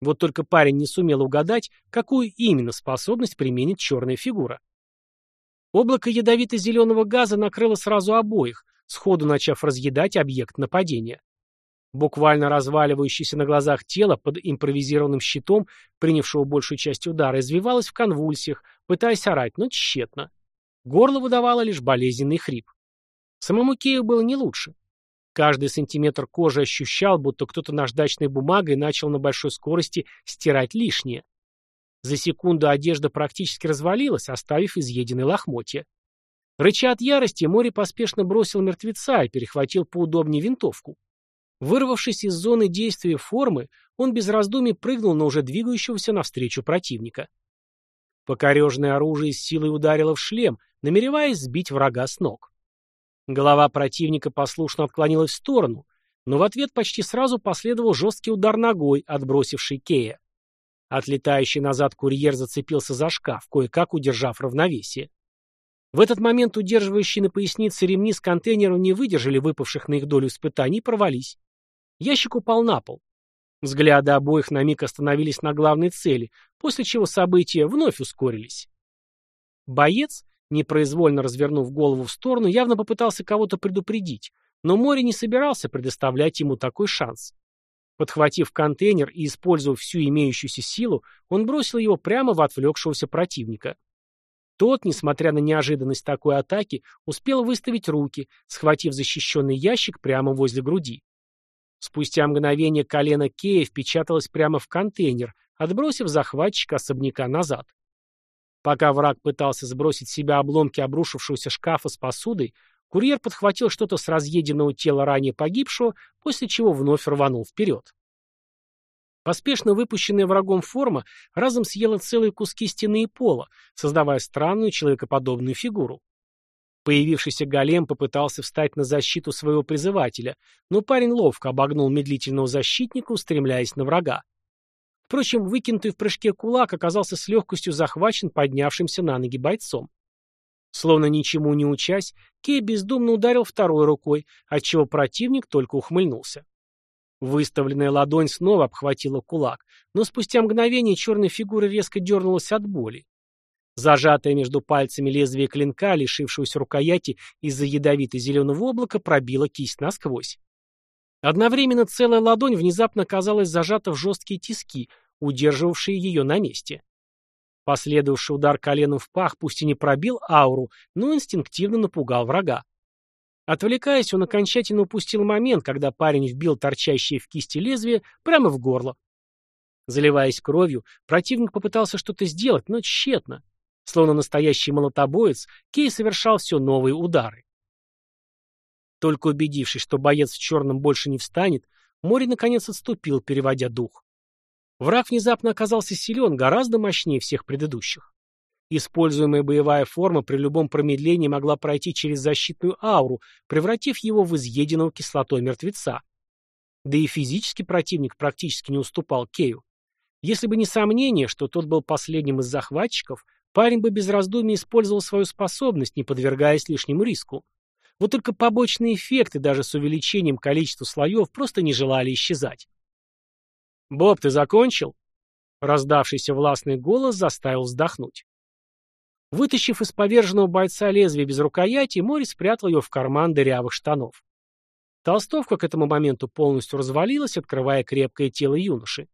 Вот только парень не сумел угадать, какую именно способность применит черная фигура. Облако ядовито-зеленого газа накрыло сразу обоих, сходу начав разъедать объект нападения. Буквально разваливающееся на глазах тело под импровизированным щитом, принявшего большую часть удара, извивалось в конвульсиях, пытаясь орать, но тщетно. Горло выдавало лишь болезненный хрип. Самому Кею было не лучше. Каждый сантиметр кожи ощущал, будто кто-то наждачной бумагой начал на большой скорости стирать лишнее. За секунду одежда практически развалилась, оставив изъеденные лохмотья. Рыча от ярости, море поспешно бросил мертвеца и перехватил поудобнее винтовку. Вырвавшись из зоны действия формы, он без раздумий прыгнул на уже двигающегося навстречу противника. Покорежное оружие с силой ударило в шлем, намереваясь сбить врага с ног. Голова противника послушно отклонилась в сторону, но в ответ почти сразу последовал жесткий удар ногой, отбросивший Кея. Отлетающий назад курьер зацепился за шкаф, кое-как удержав равновесие. В этот момент удерживающие на пояснице ремни с контейнером не выдержали выпавших на их долю испытаний и порвались. Ящик упал на пол. Взгляды обоих на миг остановились на главной цели, после чего события вновь ускорились. Боец, непроизвольно развернув голову в сторону, явно попытался кого-то предупредить, но море не собирался предоставлять ему такой шанс. Подхватив контейнер и используя всю имеющуюся силу, он бросил его прямо в отвлекшегося противника. Тот, несмотря на неожиданность такой атаки, успел выставить руки, схватив защищенный ящик прямо возле груди. Спустя мгновение колено Кея впечаталось прямо в контейнер, отбросив захватчика особняка назад. Пока враг пытался сбросить с себя обломки обрушившегося шкафа с посудой, курьер подхватил что-то с разъеденного тела ранее погибшего, после чего вновь рванул вперед. Поспешно выпущенная врагом форма разом съела целые куски стены и пола, создавая странную человекоподобную фигуру. Появившийся голем попытался встать на защиту своего призывателя, но парень ловко обогнул медлительного защитника, устремляясь на врага. Впрочем, выкинутый в прыжке кулак оказался с легкостью захвачен поднявшимся на ноги бойцом. Словно ничему не учась, Кей бездумно ударил второй рукой, отчего противник только ухмыльнулся. Выставленная ладонь снова обхватила кулак, но спустя мгновение черная фигура резко дернулась от боли. Зажатое между пальцами лезвие клинка, лишившегося рукояти из-за ядовито-зеленого облака, пробило кисть насквозь. Одновременно целая ладонь внезапно оказалась зажата в жесткие тиски, удерживавшие ее на месте. Последовавший удар коленом в пах пусть и не пробил ауру, но инстинктивно напугал врага. Отвлекаясь, он окончательно упустил момент, когда парень вбил торчащее в кисти лезвие прямо в горло. Заливаясь кровью, противник попытался что-то сделать, но тщетно. Словно настоящий молотобоец, Кей совершал все новые удары. Только убедившись, что боец в черном больше не встанет, Мори наконец отступил, переводя дух. Враг внезапно оказался силен, гораздо мощнее всех предыдущих. Используемая боевая форма при любом промедлении могла пройти через защитную ауру, превратив его в изъеденного кислотой мертвеца. Да и физически противник практически не уступал Кею. Если бы не сомнение, что тот был последним из захватчиков, Парень бы без раздумий использовал свою способность, не подвергаясь лишнему риску. Вот только побочные эффекты даже с увеличением количества слоев просто не желали исчезать. «Боб, ты закончил?» Раздавшийся властный голос заставил вздохнуть. Вытащив из поверженного бойца лезвие без рукояти, Мори спрятал ее в карман дырявых штанов. Толстовка к этому моменту полностью развалилась, открывая крепкое тело юноши.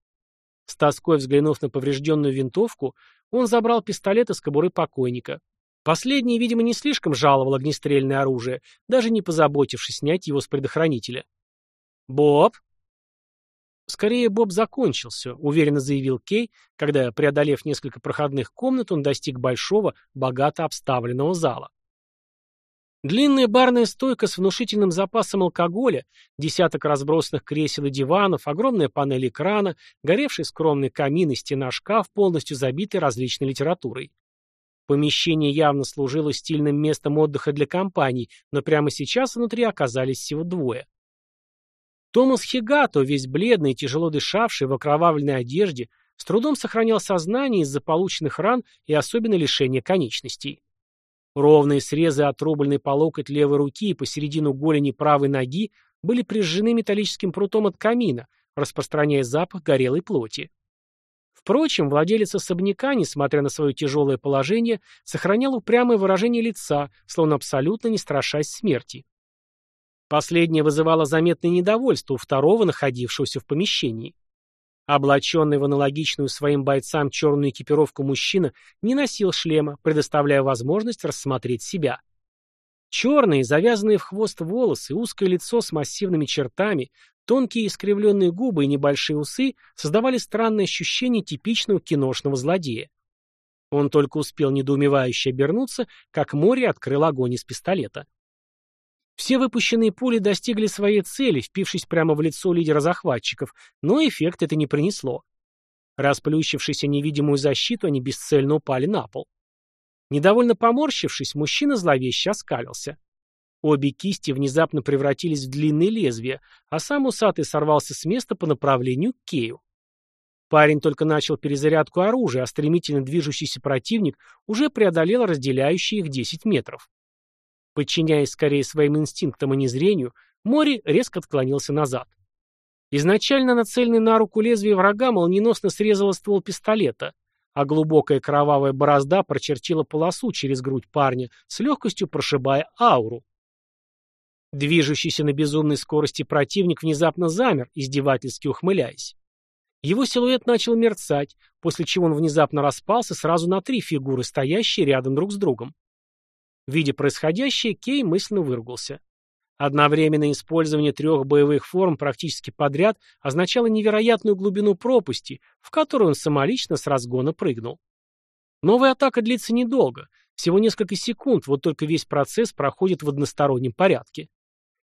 С тоской взглянув на поврежденную винтовку, он забрал пистолет из кобуры покойника. Последний, видимо, не слишком жаловал огнестрельное оружие, даже не позаботившись снять его с предохранителя. «Боб?» «Скорее, Боб закончился», — уверенно заявил Кей, когда, преодолев несколько проходных комнат, он достиг большого, богато обставленного зала. Длинная барная стойка с внушительным запасом алкоголя, десяток разбросанных кресел и диванов, огромная панель экрана, горевший скромный камин и стена-шкаф, полностью забитый различной литературой. Помещение явно служило стильным местом отдыха для компаний, но прямо сейчас внутри оказались всего двое. Томас Хигато, весь бледный и тяжело дышавший в окровавленной одежде, с трудом сохранял сознание из-за полученных ран и особенно лишения конечностей. Ровные срезы отрубленной по локоть левой руки и посередину голени правой ноги были прижжены металлическим прутом от камина, распространяя запах горелой плоти. Впрочем, владелец особняка, несмотря на свое тяжелое положение, сохранял упрямое выражение лица, словно абсолютно не страшась смерти. Последнее вызывало заметное недовольство у второго, находившегося в помещении. Облаченный в аналогичную своим бойцам черную экипировку мужчина не носил шлема, предоставляя возможность рассмотреть себя. Черные, завязанные в хвост волосы, узкое лицо с массивными чертами, тонкие искривленные губы и небольшие усы создавали странное ощущение типичного киношного злодея. Он только успел недоумевающе обернуться, как море открыл огонь из пистолета. Все выпущенные пули достигли своей цели, впившись прямо в лицо лидера захватчиков, но эффект это не принесло. Расплющившись о невидимую защиту, они бесцельно упали на пол. Недовольно поморщившись, мужчина зловеще оскалился. Обе кисти внезапно превратились в длинные лезвия, а сам усатый сорвался с места по направлению к Кею. Парень только начал перезарядку оружия, а стремительно движущийся противник уже преодолел разделяющие их 10 метров. Подчиняясь скорее своим инстинктам и незрению, Мори резко отклонился назад. Изначально нацеленный на руку лезвие врага молниеносно срезало ствол пистолета, а глубокая кровавая борозда прочертила полосу через грудь парня, с легкостью прошибая ауру. Движущийся на безумной скорости противник внезапно замер, издевательски ухмыляясь. Его силуэт начал мерцать, после чего он внезапно распался сразу на три фигуры, стоящие рядом друг с другом. Видя происходящее, Кей мысленно выругался. Одновременное использование трех боевых форм практически подряд означало невероятную глубину пропасти, в которую он самолично с разгона прыгнул. Новая атака длится недолго, всего несколько секунд, вот только весь процесс проходит в одностороннем порядке.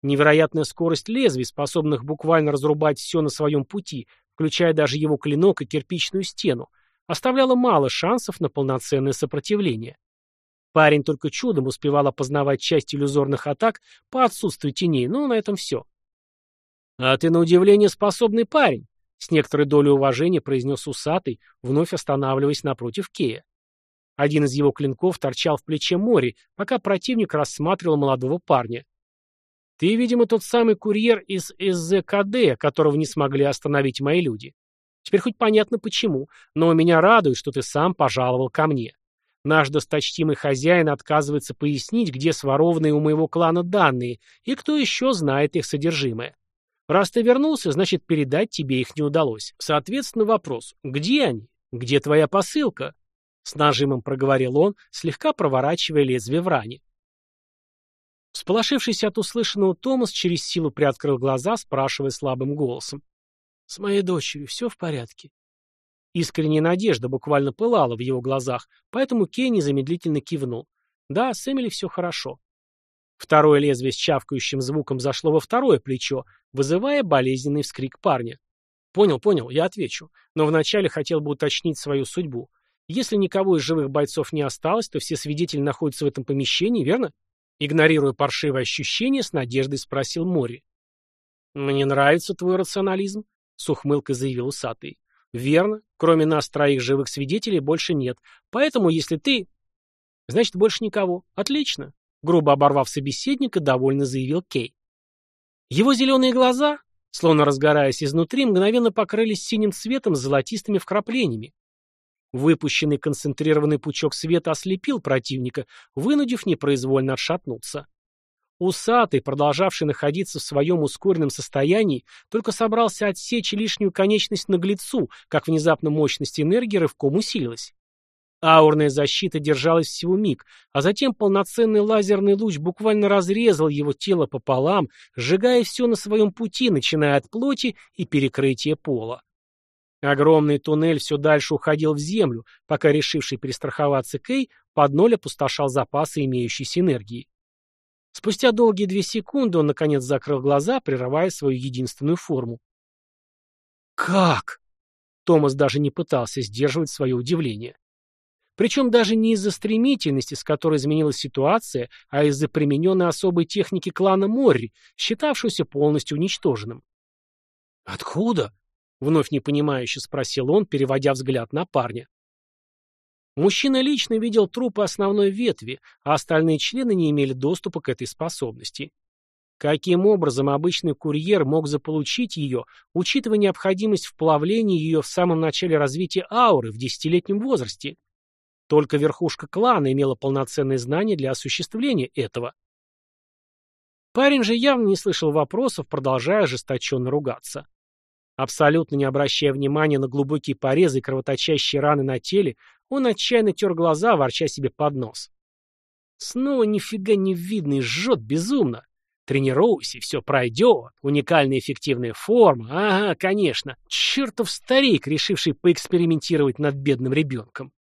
Невероятная скорость лезвий, способных буквально разрубать все на своем пути, включая даже его клинок и кирпичную стену, оставляла мало шансов на полноценное сопротивление. Парень только чудом успевал опознавать часть иллюзорных атак по отсутствию теней, но на этом все. «А ты, на удивление, способный парень», — с некоторой долей уважения произнес усатый, вновь останавливаясь напротив Кея. Один из его клинков торчал в плече Мори, пока противник рассматривал молодого парня. «Ты, видимо, тот самый курьер из СЗКД, которого не смогли остановить мои люди. Теперь хоть понятно почему, но меня радует, что ты сам пожаловал ко мне. Наш досточтимый хозяин отказывается пояснить, где сворованные у моего клана данные, и кто еще знает их содержимое. Раз ты вернулся, значит, передать тебе их не удалось. Соответственно, вопрос, где они? Где твоя посылка? С нажимом проговорил он, слегка проворачивая лезвие в ране. Всполошившись от услышанного, Томас через силу приоткрыл глаза, спрашивая слабым голосом. «С моей дочерью все в порядке?» Искренняя надежда буквально пылала в его глазах, поэтому Кей незамедлительно кивнул. Да, с Эмили все хорошо. Второе лезвие с чавкающим звуком зашло во второе плечо, вызывая болезненный вскрик парня. «Понял, понял, я отвечу. Но вначале хотел бы уточнить свою судьбу. Если никого из живых бойцов не осталось, то все свидетели находятся в этом помещении, верно?» Игнорируя паршивое ощущение, с надеждой спросил Мори. «Мне нравится твой рационализм», — с ухмылкой заявил усатый. Верно. Кроме нас троих живых свидетелей больше нет. Поэтому, если ты... Значит, больше никого. Отлично. Грубо оборвав собеседника, довольно заявил Кей. Его зеленые глаза, словно разгораясь изнутри, мгновенно покрылись синим цветом с золотистыми вкраплениями. Выпущенный концентрированный пучок света ослепил противника, вынудив непроизвольно отшатнуться. Усатый, продолжавший находиться в своем ускоренном состоянии, только собрался отсечь лишнюю конечность наглецу, как внезапно мощность энергии рывком усилилась. Аурная защита держалась всего миг, а затем полноценный лазерный луч буквально разрезал его тело пополам, сжигая все на своем пути, начиная от плоти и перекрытия пола. Огромный туннель все дальше уходил в землю, пока решивший перестраховаться Кей под ноль опустошал запасы имеющейся энергии. Спустя долгие две секунды он, наконец, закрыл глаза, прерывая свою единственную форму. «Как?» Томас даже не пытался сдерживать свое удивление. Причем даже не из-за стремительности, с которой изменилась ситуация, а из-за примененной особой техники клана Морри, считавшегося полностью уничтоженным. «Откуда?» — вновь непонимающе спросил он, переводя взгляд на парня. Мужчина лично видел трупы основной ветви, а остальные члены не имели доступа к этой способности. Каким образом обычный курьер мог заполучить ее, учитывая необходимость вплавления ее в самом начале развития ауры в десятилетнем возрасте? Только верхушка клана имела полноценные знания для осуществления этого. Парень же явно не слышал вопросов, продолжая ожесточенно ругаться. Абсолютно не обращая внимания на глубокие порезы и кровоточащие раны на теле, он отчаянно тер глаза, ворча себе под нос. Снова нифига не видно и жжет безумно. Тренируйся, все пройдет. Уникальная эффективная форма. Ага, конечно. Чертов старик, решивший поэкспериментировать над бедным ребенком.